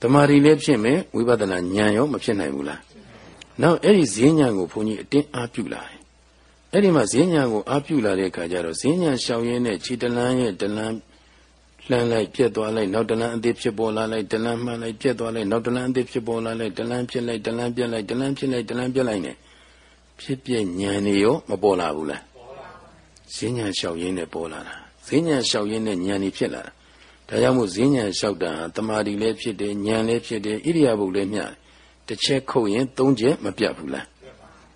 တမာတိလည်းဖြစ်မယ်ဝိပဿနာဉာဏ်ရောမဖြစ်နိုင်ဘူးလား နောက်အဲ့ဒီဈဉ္ဉံကိုဘုန်းကြီးအတင်းအားပြုလာတယ်အဲ့ဒီမှာဈဉ္ဉံကိုအားပြုလာတဲ့အခါကျတော့ဈဉ္ဉံရှောင်ရင်းနဲ့ခြေတလန်းရဲ့တလန်းလှမ်းလိုက်ပြက်သွားလိုက်နောက်တလန်းအသေးဖြစ်ပေါ်လာလိုက်တလန်းမှန်လိုက်ပြက်သွားလိုက်နောက်တလန်းအသေးဖြစ်ပေါ်လာလိုက်တလန်းဖြစ်လိုက်တလန်းပြက်လိုက်တလန်းဖြစ်လိုက်တလန်းပြက်လိုက်နဲ့ဖြစ်ပြညံနေရောမပေါ်လာဘူးလားဈဉ္ညာလျှောက်ရင်းနဲ့ပေါ်လာတာဈဉ္ညာလျှောက်ရင်းနဲ့ညံနေဖြစ်လာတာဒါကြောင့်မို့ဈဉ္ညာလျှောက်တာတမာတိလည်းဖြစ်တယ်ညံလည်းဖြစ်တယ်ဣရိယာပုလည်းမျှတ စ်ချက်ခုတ်ရင်သုံးချက်မပြတ်ဘူးလား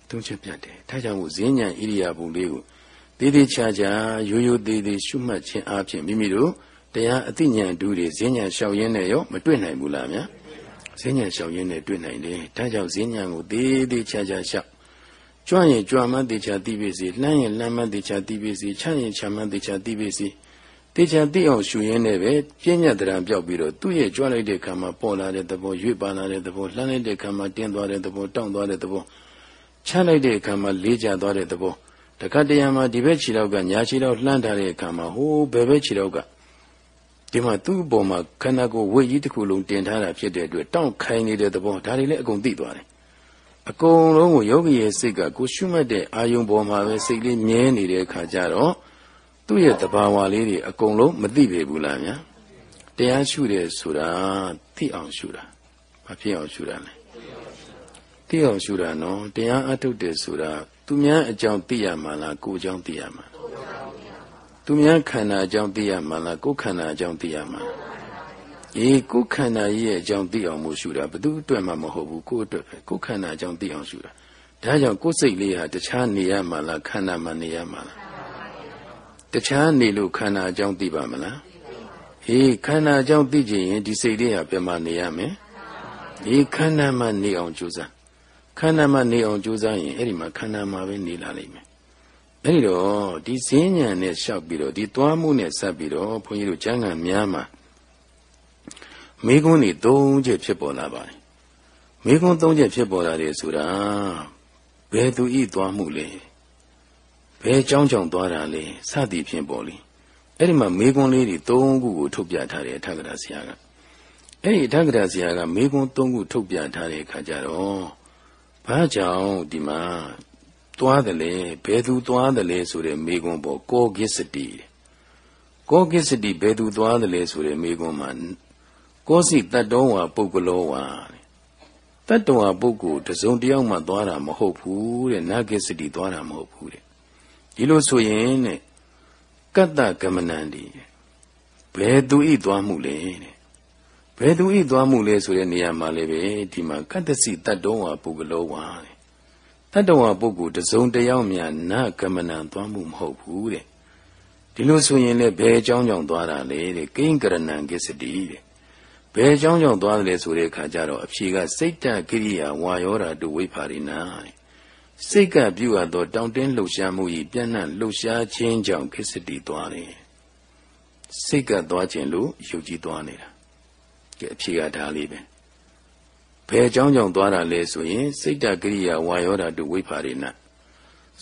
သုံးချက်ပြတ်တယ်ဒါကြောင့်မို့ဈဉ္ညာဣရိယာပုလေးကိုသေးသေးချာချာရိုးရိုးသေးသေးရှုမှတ်ခြင်းအပြင်မိမိတို့တရားအသိဉာဏ်တူတွေဈဉ္ဉဏ်လျှောက်ရင်းနဲ့ရောမတွေ့နိုင်ဘူးလားဗျာဈဉ္ဉဏ်လျှောက်ရင်းနဲ့တွေ့နိုင်တယ်ဒါကြောင့်ဈဉ္ဉဏ်ကိုသေးသေးချာချာလျှောက်ကြွရင်ကြွမှန်းတေချာသိပြီစီလှမ်းရင်လှမ်းမှန်းတေချာသိပြီစီချရင်ချမှန်းတေချာသိပြီစီ တေချာသိအောင်ရှုရင်းနဲ့ပဲပြဉ္ညာတရားပြောက်ပြီးတော့သူ့ရဲ့ကြွလိုက်တဲ့ခံမှာပေါ်လာတဲ့သဘောရွေ့ပါလာတဲ့သဘောလှမ်းလိုက်တဲ့ခံမှာတင်းသွားတဲ့သဘောတောင့်သွားတဲ့သဘောချလိုက်တဲ့ခံမှာလေးကျသွားတဲ့သဘောတခါတရံမှာဒီဘက်ခြေတော့ကညာခြေတော့လှမ်းထားတဲ့ခံမှာဟိုးဘယ်ဘက်ခြေတော့ကဒီမှာသူ့အပေါ်မှာခန္ဓာကိုယ်ဝိကြီးတစ်ခုလုံးတင်ထားတာဖြစ်တဲ့အတွက်တောင့်ခိုင်နေတဲ့သဘောဒါတွေလည်းအကုန်သိသွားတယ်အကုန်လုံးကိုယောဂီရဲ့စိတ်ကကိုရှုမှတ်တဲ့အာယုံပေါ်မှာပဲစိတ်လေးမြဲနေတဲ့အခါကျတော့ သူ့ရဲ့တဘာဝလေးတွေအကုန်လုံးမသိပေဘူးလားဗျာတရားရှုတယ်ဆိုတာသိအောင်ရှုတာမဖြစ်အောင်ရှုတာလေသိအောင်ရှုတာနော်တရားအထုတ်တယ်ဆိုတာသူများအကြောင်းသိရမှာလားကိုယ်အကြောင်းသိရမှာသူများခန္ဓာအကြောင်းသိရမှာလားကိုယ်ခန္ဓာအကြောင်းသိရမှာအေးကိုယ်ခန္ဓာကြီးရဲ့အကြောင်းသိအောင်မို့ရှုတာဘယ်သူအတွက်မှမဟုတ်ဘူးကိုယ်အတွက်ပဲကိုယ်ခန္ဓာအကြောင်းသိအောင်ရှုတာဒါကြောင့်ကိုယ်စိတ်လေးဟာတခြားနေရမှာလားခန္ဓာမှာနေရမှာလား တခြားနေလို့ခန္ဓာအကြောင်းသိပါမလားဟေးခန္ဓာအကြောင်းသိကြရင်ဒီစိတ်လေးဟာပြမနေရမယ်ဒီခန္ဓာမှာနေအောင်ကြိုးစားခန္ဓာမှာနေအောင်ကြိုးစားရင်အဲ့ဒီမှာခန္ဓာမှာပဲနေလာလိမ့်မယ်အဲ့ဒီတော့ဒီဈဉ္ဉံနဲ့လျှောက်ပြီးတော့ဒီသွားမှုနဲ့ဆက်ပြီးတော့ဘုန်းကြီးတို့ကျမ်းဂန်များမှာမိကုန်းတွေ၃ချက်ဖြစ်ပေါ်လာပါတယ်မိကုန်း၃ချက်ဖြစ်ပေါ်လာတယ်ဆိုတာဘယ်သူဤသွားမှုလဲ ဘယ်ကြောင်းကြောင့်သွားတာလဲစသည်ဖြင့်ပေါ့လေအဲ့ဒီမှာမေကွန်းလေးတွေ၃ခုကိုထုတ်ပြထားတယ်အထက်ကရာဆရာကအဲ့ဒီအထက်ကရာဆရာကမေကွန်း၃ခုထုတ်ပြထားတဲ့အခါကျတော့ဘာကြောင့်ဒီမှာသွားတယ်လေဘယ်သူသွားတယ်လေဆိုတဲ့မေကွန်းပေါ့ကောဂစ္စတိကောဂစ္စတိဘယ်သူသွားတယ်လေဆိုတဲ့မေကွန်းမှာကောစီတတ္တောဝါပုဂ္ဂလောဝါတတ္တဝါပုဂ္ဂိုလ်တစုံတယောက်မှသွားတာမဟုတ်ဘူးတဲ့နာဂစ္စတိသွားတာမဟုတ်ဘူးတဲ့ ဒီလိုဆိုရင်တဲ့ကတ္တကမနန္ဒီဘယ်သူဤသွားမှုလဲတဲ့ဘယ်သူဤသွားမှုလဲဆိုတဲ့နေရာမှာလည်းပဲဒီမှာကတ္တစီတတ္တောဝါပုဂ္ဂလောဝါတဲ့တတ္တဝါပုဂ္ဂိုလ်တစုံတယောက်များနာကမနံသွားမှုမဟုတ်ဘူးတဲ့ဒီလိုဆိုရင်လည်းဘယ်အကြောင်းကြောင့်သွားတာလဲတဲ့ကိဉ္ကရဏံကိစ္စတိတဲ့ဘယ်အကြောင်းကြောင့်သွားတယ်လဲဆိုတဲ့အခါကျတော့အဖြေကစိတ်တကိရိယာဝါယောဓာတုဝိပါရိနာတဲ့ စိတ်ကပြုအပ်သော တောင့်တင်းလှုပ်ရှားမှု၏ပြန့်နှံ့လှုပ်ရှားခြင်းကြောင့်ကိစ္စတိသွားတယ်စိတ်ကသွားခြင်းလို့ယုတ်ကြည်သွားနေတာကဲအဖြေကဒါလေးပဲဘယ်အကြောင်းကြောင့်သွားတာလဲဆိုရင် စိတ်တကိရိယာဝါယောဓာတုဝိပါရိနာ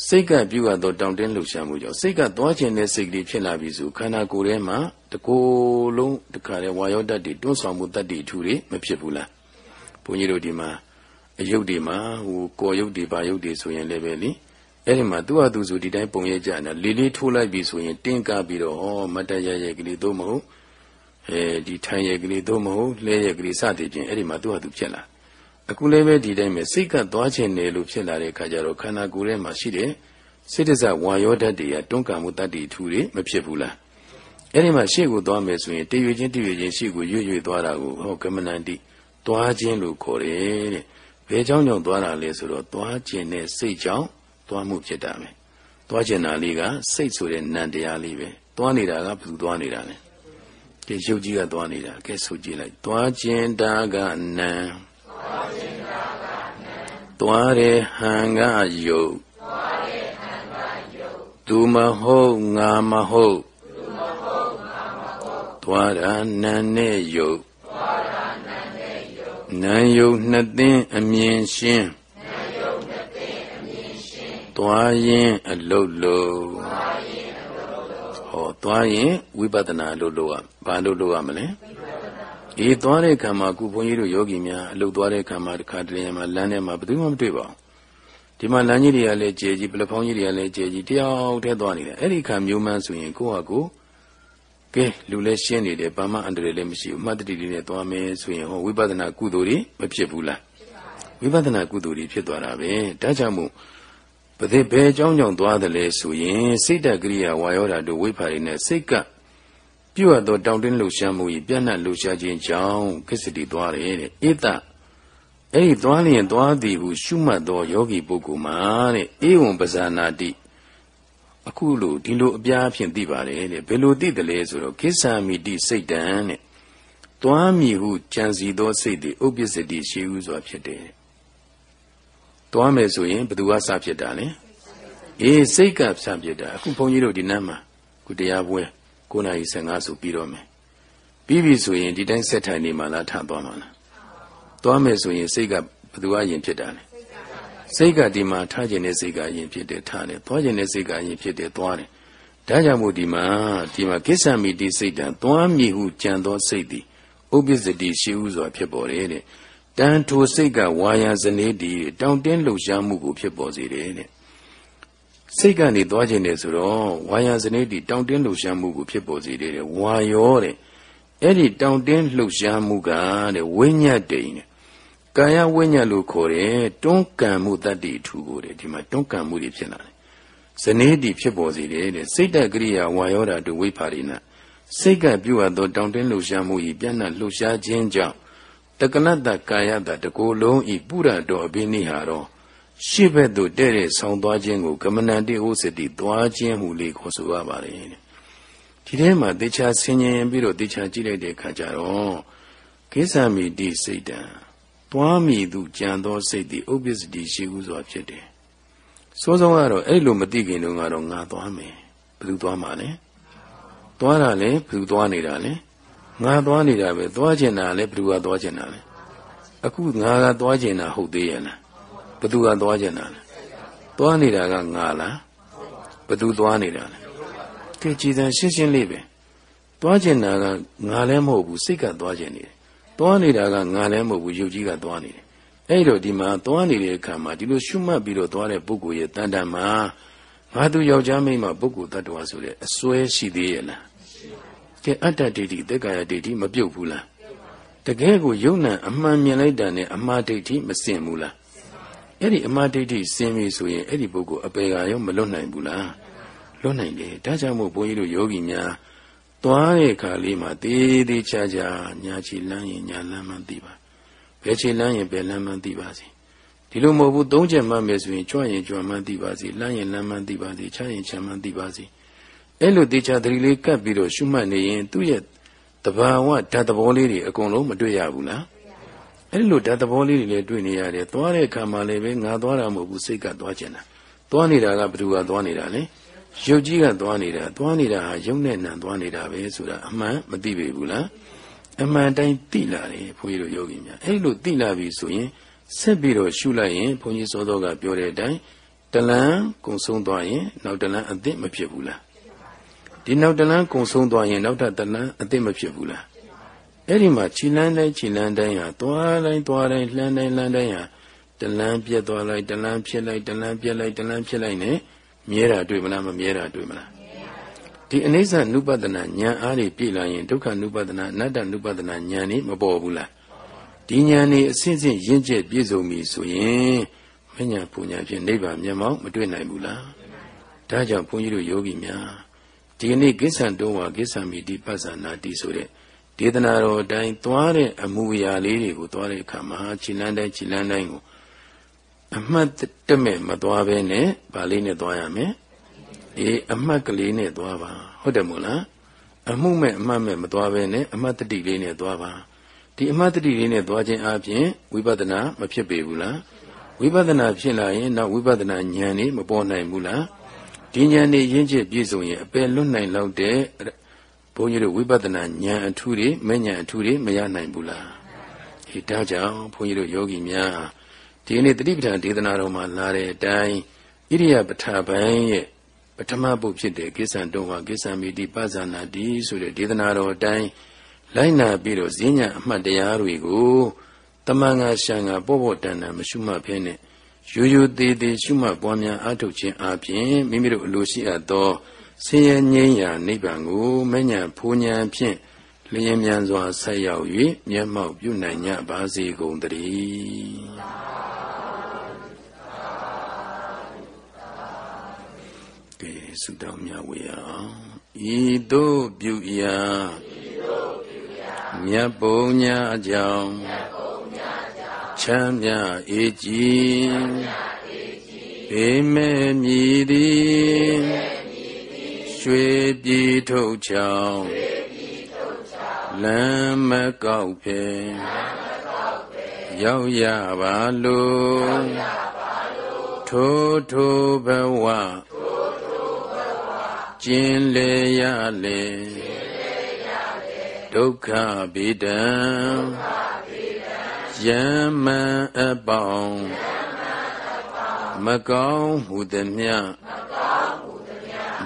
စိတ်ကပြုအပ်သောတောင့်တင်းလှုပ်ရှားမှုကြောင့်စိတ်ကသွားခြင်းတဲ့စိတ်ကလေးဖြစ်လာပြီဆိုခန္ဓာကိုယ်ထဲမှာတကိုယ်လုံးတခါလေဝါယောဓာတ်တွေတွန်းဆောင်မှုတတ္တိထူတွေမဖြစ်ဘူးလားဘုန်းကြီးတို့ဒီမှာ အယုတ်တွေမှာဟိုကော်ယုတ်တွေပါယုတ်တွေဆိုရင်လည်းပဲလေအဲ့ဒီမှာသူ့ဟာသူဆိုဒီတိုင်းပုံရိပ်ကြတာလေးလေးထိုးလိုက်ပြီဆိုရင်တင်းကားပြီးတော့ဟောမတရရဲ့ကလေးသို့မဟုတ်အဲဒီထိုင်ရဲ့ကလေးသို့မဟုတ်လဲရဲ့ကလေးစသည်ဖြင့်အဲ့ဒီမှာသူ့ဟာသူဖြစ်လာအခုလည်းပဲဒီတိုင်းပဲစိတ်ကသွားခြင်းတယ်လို့ဖြစ်လာတဲ့အခါကျတော့ခန္ဓာကိုယ်ထဲမှာရှိတဲ့စိတ်တစဝါယောဓာတ်တွေကတွန်းကံမှုတတ္တိထူတွေမဖြစ်ဘူးလားအဲ့ဒီမှာရှေ့ကိုသွားမယ်ဆိုရင်တရွေချင်းတရွေချင်းရှေ့ကိုရွရွသွားတာကိုဟောကမဏန္တိသွားခြင်းလို့ခေါ်တယ်တဲ့ ဘယ်ကြောင့်ကြောင့်သွားတာလဲဆိုတော့သွားခြင်းနဲ့စိတ်ကြောင့်သွားမှုဖြစ်တာပဲသွားခြင်းနာလေးကစိတ်ဆိုတဲ့နံတရားလေးပဲသွားနေတာကဘယ်သူသွားနေတာလဲဒီရုပ်ကြီးကသွားနေတာကဲဆိုကြည့်လိုက်သွားခြင်းတာကနံသွားခြင်းတာကနံသွားတယ်ဟံကယုတ်သွားတယ်ဟံကယုတ်သူမဟုတ်ငါမဟုတ်သူမဟုတ်ငါမဟုတ်သွားတာနံနဲ့ယုတ်သွားတာနံ နဲ့ယုတ်နံယုတ်နှစ်သိင်းအမြင်ရှင်းနံယုတ်နှစ်သိင်းအမြင်ရှင်းသွားရင်အလုတ်လို့သွားရင်အလုတ်လို့ဟောသွားရင်ဝိပဿနာလို့လို့ရဘာလို့လို့ရမလဲအေးသွားတဲ့ခံမှာခုဘုန်းကြီးတို့ယောဂီများအလုတ်သွားတဲ့ခံမှာတစ်ခါတည်းမှာလမ်းထဲမှာဘယ်သူမှမတွေ့ပါဘူးဒီမှာလမ်းကြီးတွေကလည်းကျေကြီးပလက်ဖောင်းကြီးတွေကလည်းကျေကြီးတယောက်တည်းသွားနေတယ်အဲ့ဒီခံမျိုးမှန်းဆိုရင်ကိုယ့်ဟာကိုယ် ကဲလူလည်းရှင်းနေတယ်ဘာမှအန္တရာယ်လည်းမရှိဘူးမှတ်တတိလေးနဲ့သွားမယ်ဆိုရင်ဟောဝိပဿနာကုသိုလ်တွေမဖြစ်ဘူးလားဝိပဿနာကုသိုလ်တွေဖြစ်သွားတာပဲဒါကြောင့်မို့ဘယ်ဘယ်အကြောင်းကြောင့်သွားတယ်လဲဆိုရင်စိတ်တကရိယာဝါယောဓာတို့ဝိဖာရိနဲ့စိတ်ကပြုတ်သောတောင်းတင်းလှူရှားမှု၏ပြန့်နှံ့လှူရှားခြင်းကြောင့်ကိစ္စတိသွားတယ်တဲ့ဧတအဲ့ဒီသွားလျင်သွားသည်ဟုရှုမှတ်သောယောဂီပုဂ္ဂိုလ်မှာတဲ့ဧဝံပဇာနာတိ အခုလိုဒီလိုအပြားဖြင့်သိပါတယ်တဲ့ဘယ်လိုသိတယ်လဲဆိုတော့ကိစ္ဆာမိတိစိတ်တံတဲ့သွားမည်ဟုကြံစီသောစိတ်သည်ဥပ္ပစ္စတိရှိဟုစွာဖြစ်တယ်သွားမယ်ဆိုရင်ဘယ်သူကစဖြစ်တာလဲအေးစိတ်ကစဖြစ်တာအခုဘုန်းကြီးတို့ဒီနမ်းမှာခုတရားပွဲ9:15ဆိုပြီးတော့မယ်ပြီးပြီဆိုရင်ဒီတိုင်းဆက်ထိုင်နေမှလားထသွားမှလားသွားမယ်ဆိုရင်စိတ်ကဘယ်သူကယင်ဖြစ်တာလဲ စိတ်ကဒီမှာထားခြင်းနဲ့စိတ်ကအရင်ဖြစ်တယ်ထားတယ်သွားခြင်းနဲ့စိတ်ကအရင်ဖြစ်တယ်သွားတယ်ဒါကြောင့်မို့ဒီမှာဒီမှာကိစ္ဆာမိတိစိတ်တံသွားမြည်ဟုကြံသောစိတ်သည်ဥပ္ပစ္စတိရှိဥစွာဖြစ်ပေါ်တယ်တဲ့တန်ထိုစိတ်ကဝါယာဇနေတိတောင့်တင်းလှုပ်ရှားမှုကိုဖြစ်ပေါ်စေတယ်တဲ့စိတ်ကနေသွားခြင်းတယ်ဆိုတော့ဝါယာစနေတိတောင့်တင်းလှုပ်ရှားမှုကိုဖြစ်ပေါ်စေတယ်ဝါရောတဲ့အဲ့ဒီတောင့်တင်းလှုပ်ရှားမှုကတဲ့ဝိညာဉ်တိန်တဲ့ ကာယဝိညာဉ်လို့ခေါ်တယ်တွန်းကန်မှုတတ္တိထူကိုတဲ့ဒီမှာတွန်းကန်မှုတွေဖြစ်လာတယ်ဇနေတိဖြစ်ပေါ်စေတယ်တဲ့စိတ်တကရိယာဝါယောဓာတုဝိပါရိနာစိတ်ကပြုအပ်သောတောင့်တင်းလှုပ်ရှားမှုဤပြန့်နှံ့လှုပ်ရှားခြင်းကြောင့်တက္ကနတ္တကာယတတကိုယ်လုံးဤပုရတော်အဘိနိဟာရောရှေ့ဘက်သို့တဲ့တဲ့ဆောင်းသွားခြင်းကိုကမဏန္တိဥစတိသွားခြင်းဟူလေခေါ်ဆိုရပါတယ်ဒီထဲမှာတေချာဆင်ញင်ပြီးတော့တေချာကြည့်လိုက်တဲ့အခါကျတော့ကိစ္ဆာမိတိစိတ်တံ သွားမိသူကြံသောစိတ်သည်ဥပ္ပစ္စတိရှိဟုစွာဖြစ်တယ်စိုးဆုံးကတော့အဲ့လိုမသိခင်တုန်းကတော့ငါသွားမယ်ဘယ်သူသွားမှာလဲသွားတာလဲဘယ်သူသွားနေတာလဲငါသွားနေတာပဲသွားကျင်တာလဲဘယ်သူကသွားကျင်တာလဲအခုငါကသွားကျင်တာဟုတ်သေးရဲ့လားဘသူကသွားကျင်တာလဲသွားနေတာကငါလားဘသူသွားနေတာလဲကဲကြည်စံရှင်းရှင်းလေးပဲသွားကျင်တာကငါလည်းမဟုတ်ဘူးစိတ်ကသွားကျင်နေတယ် သွားနေတာကငါလည်းမဟုတ်ဘူးယုတ်ကြီးကသွားနေတယ်အဲ့တော့ဒီမှာသွားနေတဲ့အခါမှာဒီလိုရှုမှတ်ပြီးတော့သွားတဲ့ပုဂ္ဂိုလ်ရဲ့တန်တန်မှာငါသူယောက်ျားမိန်းမပုဂ္ဂိုလ်တ attva ဆိုတဲ့အစွဲရှိသေးရဲ့လားကဲအတ္တဒိဋ္ဌိသက်ကာယဒိဋ္ဌိမပြုတ်ဘူးလားတကယ်ကိုယုံနံအမှန်မြင်လိုက်တာနဲ့အမှားဒိဋ္ဌိမစင်ဘူးလားအဲ့ဒီအမှားဒိဋ္ဌိစင်ပြီဆိုရင်အဲ့ဒီပုဂ္ဂိုလ်အပေကရောမလွတ်နိုင်ဘူးလားလွတ်နိုင်တယ်ဒါကြောင့်မို့ဘုန်းကြီးတို့ယောဂီများ သွားတဲ့အခါလေးမှာတေးသေးချာချာညာချီလန်းရင်ညာလန်းမှသိပါဘယ်ချီလန်းရင်ဘယ်လန်းမှသိပါစေဒီလိုမဟုတ်ဘူးသုံးချက်မှတ်မယ်ဆိုရင်ကြွရင်ကြွမှသိပါစေလန်းရင်လန်းမှသိပါစေချရင်ချမှသိပါစေအဲ့လိုတေချာတတိလေးကပ်ပြီးတော့ရှုမှတ်နေရင်သူ့ရဲ့တဘာဝဓာတ်သဘောလေးတွေအကုန်လုံးမတွေ့ရဘူးလားအဲ့လိုဓာတ်သဘောလေးတွေလည်းတွေ့နေရတယ်သွားတဲ့အခါမှာလည်းပဲငါသွားတာမဟုတ်ဘူးစိတ်ကသွားကျင်တာသွားနေတာကဘယ်သူကသွားနေတာလဲ ရုပ်ကြီးကသွားနေတာသွားနေတာဟာရုပ်နဲ့နံသွားနေတာပဲဆိုတာအမှန်မသိပေဘူးလားအမှန်တိုင်းသိလာတယ်ဘုန်းကြီးတို့ယောဂီများအဲ့လိုသိလာပြီဆိုရင်ဆက်ပြီးတော့ရှုလိုက်ရင်ဘုန်းကြီးစောစောကပြောတဲ့အတိုင်းတလန်းကုံဆုံးသွားရင်နောက်တလန်းအသစ်မဖြစ်ဘူးလားဒီနောက်တလန်းကုံဆုံးသွားရင်နောက်ထပ်တလန်းအသစ်မဖြစ်ဘူးလားအဲ့ဒီမှာခြိလန်းတိုင်းခြိလန်းတိုင်းဟာသွားတိုင်းသွားတိုင်းလှမ်းတိုင်းလှမ်းတိုင်းဟာတလန်းပြက်သွားလိုက်တလန်းဖြစ်လိုက်တလန်းပြက်လိုက်တလန်းဖြစ်လိုက်နဲ့ မြဲတာတွေ့မလားမမြဲတာတွေ့မလားဒီအနိစ္စနုပဒနာဉာဏ်အားတွေပြည့်လာရင်ဒုက္ခနုပဒနာအနတ္တနုပဒနာဉာဏ်นี่မပေါ်ဘူးလားဒီဉာဏ်นี่အစဉ်စဉ်ရင့်ကျက်ပြည့်စုံပြီဆိုရင်မညာပူညာဖြင့်နိဗ္ဗာန်မျက်မှောက်မတွေ့နိုင်ဘူးလားဒါကြောင့်ဘုန်းကြီးတို့ယောဂီများဒီနေ့ကိစ္ဆံတုံးဝါကိစ္ဆံမိတိပဿနာတိဆိုတဲ့ဒေသနာတော်အတိုင်းသွားတဲ့အမှုအရာလေးတွေကိုသွားတဲ့အခါမှာခြိလန်းတိုင်းခြိလန်းတိုင်းကို အမှတ်တမဲ့မသွားဘဲနဲ့ဗာလေးနဲ့သွားရမယ်အေးအမှတ်ကလေးနဲ့သွားပါဟုတ်တယ်မို့လားအမှုမဲ့အမှတ်မဲ့မသွားဘဲနဲ့အမှတ်တတိလေးနဲ့သွားပါဒီအမှတ်တတိလေးနဲ့သွားခြင်းအပြင်ဝိပဿနာမဖြစ်ပေဘူးလားဝိပဿနာဖြစ်လာရင်နောက်ဝိပဿနာဉာဏ်นี่မပေါ်နိုင်ဘူးလားဒီဉာဏ်นี่ရင့်ကျက်ပြည့်စုံရင်အပယ်လွတ်နိုင်လောက်တဲ့ဘုန်းကြီးတို့ဝိပဿနာဉာဏ်အထူးတွေမဉာဏ်အထူးတွေမရနိုင်ဘူးလားဒီဒါကြောင့်ဘုန်းကြီးတို့ယောဂီများ ဒီနေ့တတိပဋ္ဌာန်ဒေသနာတော်မှာလာတဲ့အတိုင်းဣရိယပဋ္ဌာပိုင်းရဲ့ပထမပုဖြစ်တဲ့ကိစ္ဆံတော်ဟာကိစ္ဆံမိတိပဇာနာတိဆိုတဲ့ဒေသနာတော်အတိုင်းလိုက်နာပြီးတော့ဈဉ္ညာအမှတ်တရားတွေကိုတမန်ငါရှံငါပေါ့ပေါ့တန်တန်မရှုမှတ်ဖဲနဲ့ရိုးရိုးသေးသေးရှုမှတ်ပွားများအားထုတ်ခြင်းအပြင်မိမိတို့အလိုရှိအပ်သောဆင်းရဲငြိမ်းရာနိဗ္ဗာန်ကိုမဉ္ဇဉ်ဖူးဉဏ်ဖြင့်လျင်မြန်စွာဆက်ရောက်၍မျက်မှောက်ပြုနိုင်ကြပါစေကုန်သတည်း ဆုတောင်းမြဝေအောင်ဤသို့ပြုရာမြတ်ပုံညာအကြောင်းချမ်းမြအေးကြည်ဘေမဲ့မြည်သည်ရွှေပြည်ထုတ်ချောင်းလမ်းမကောက်ဖေရောက်ရပါလို့ထိုးထိုးဘဝ ကျင်လေရလေဒုက္ခဗေဒံယမံအပေါင်းမကောင်းမှုသည်မြ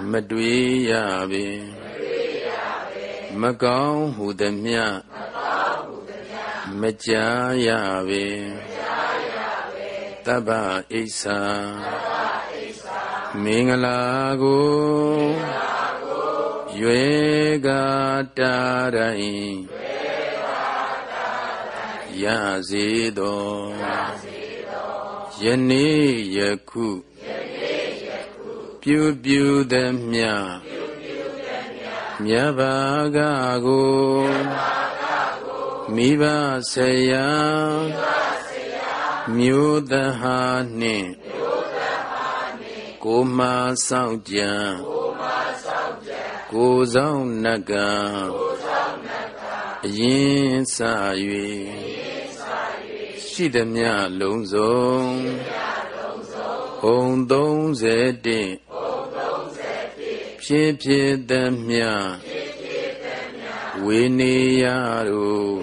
မတွေ့ရပေမကောင်းဟုသမျှမကြားရပေတဗ္ဗဣစ္ဆာ မင်္ဂလာကိုရွေကတာရိုင်းရစေတော်ယနေ့ယခုပြုပြုသည်မြမြတ်ဘာကကိုမိဘဆရာမျိုးသဟာနှင့် ကိုမဆောက်ကြံကိုဆောင်နကံအရင်စ၍ရှိသည်မြလုံးစုံဘုံ31ဖြစ်ဖြစ်သည်မြဝေနေရတို့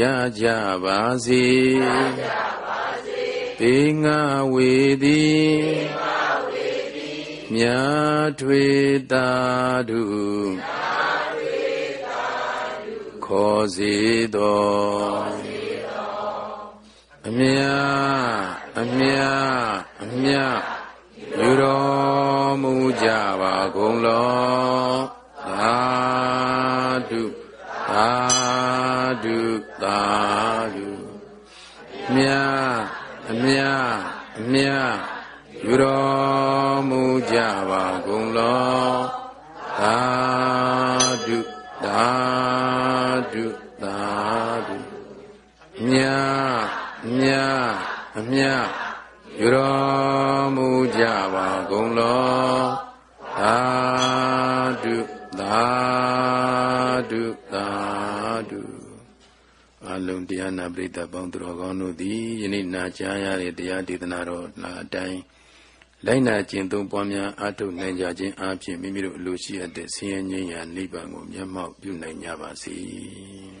ရကြပါစေပေ ငါဝေသည်မြာထွေတာတုခေါ်စေတော်အမြအမြအမြယူတော်မူကြပါကုန်လောသာဓု မြအမြယူတော်မူကြပါကုန်လောသာဓုသာဓုသာဓုမြမြအမြယူတော်မူကြပါကုန်လောသာ လုံးတရားနာပရိသတ်ပေါင်းသူတော်ကောင်းတို့သည်ယနေ့နာကြားရတဲ့တရားဒေသနာတော်နာအတိုင်းလိုက်နာကျင့်သုံးပွားများအားထုတ်နိုင်ကြခြင်းအပြင်မိမိတို့အလိုရှိအပ်တဲ့ဆင်းရဲငြိမ်းရာနိဗ္ဗာန်ကိုမျက်မှောက်ပြုနိုင်ကြပါစေ။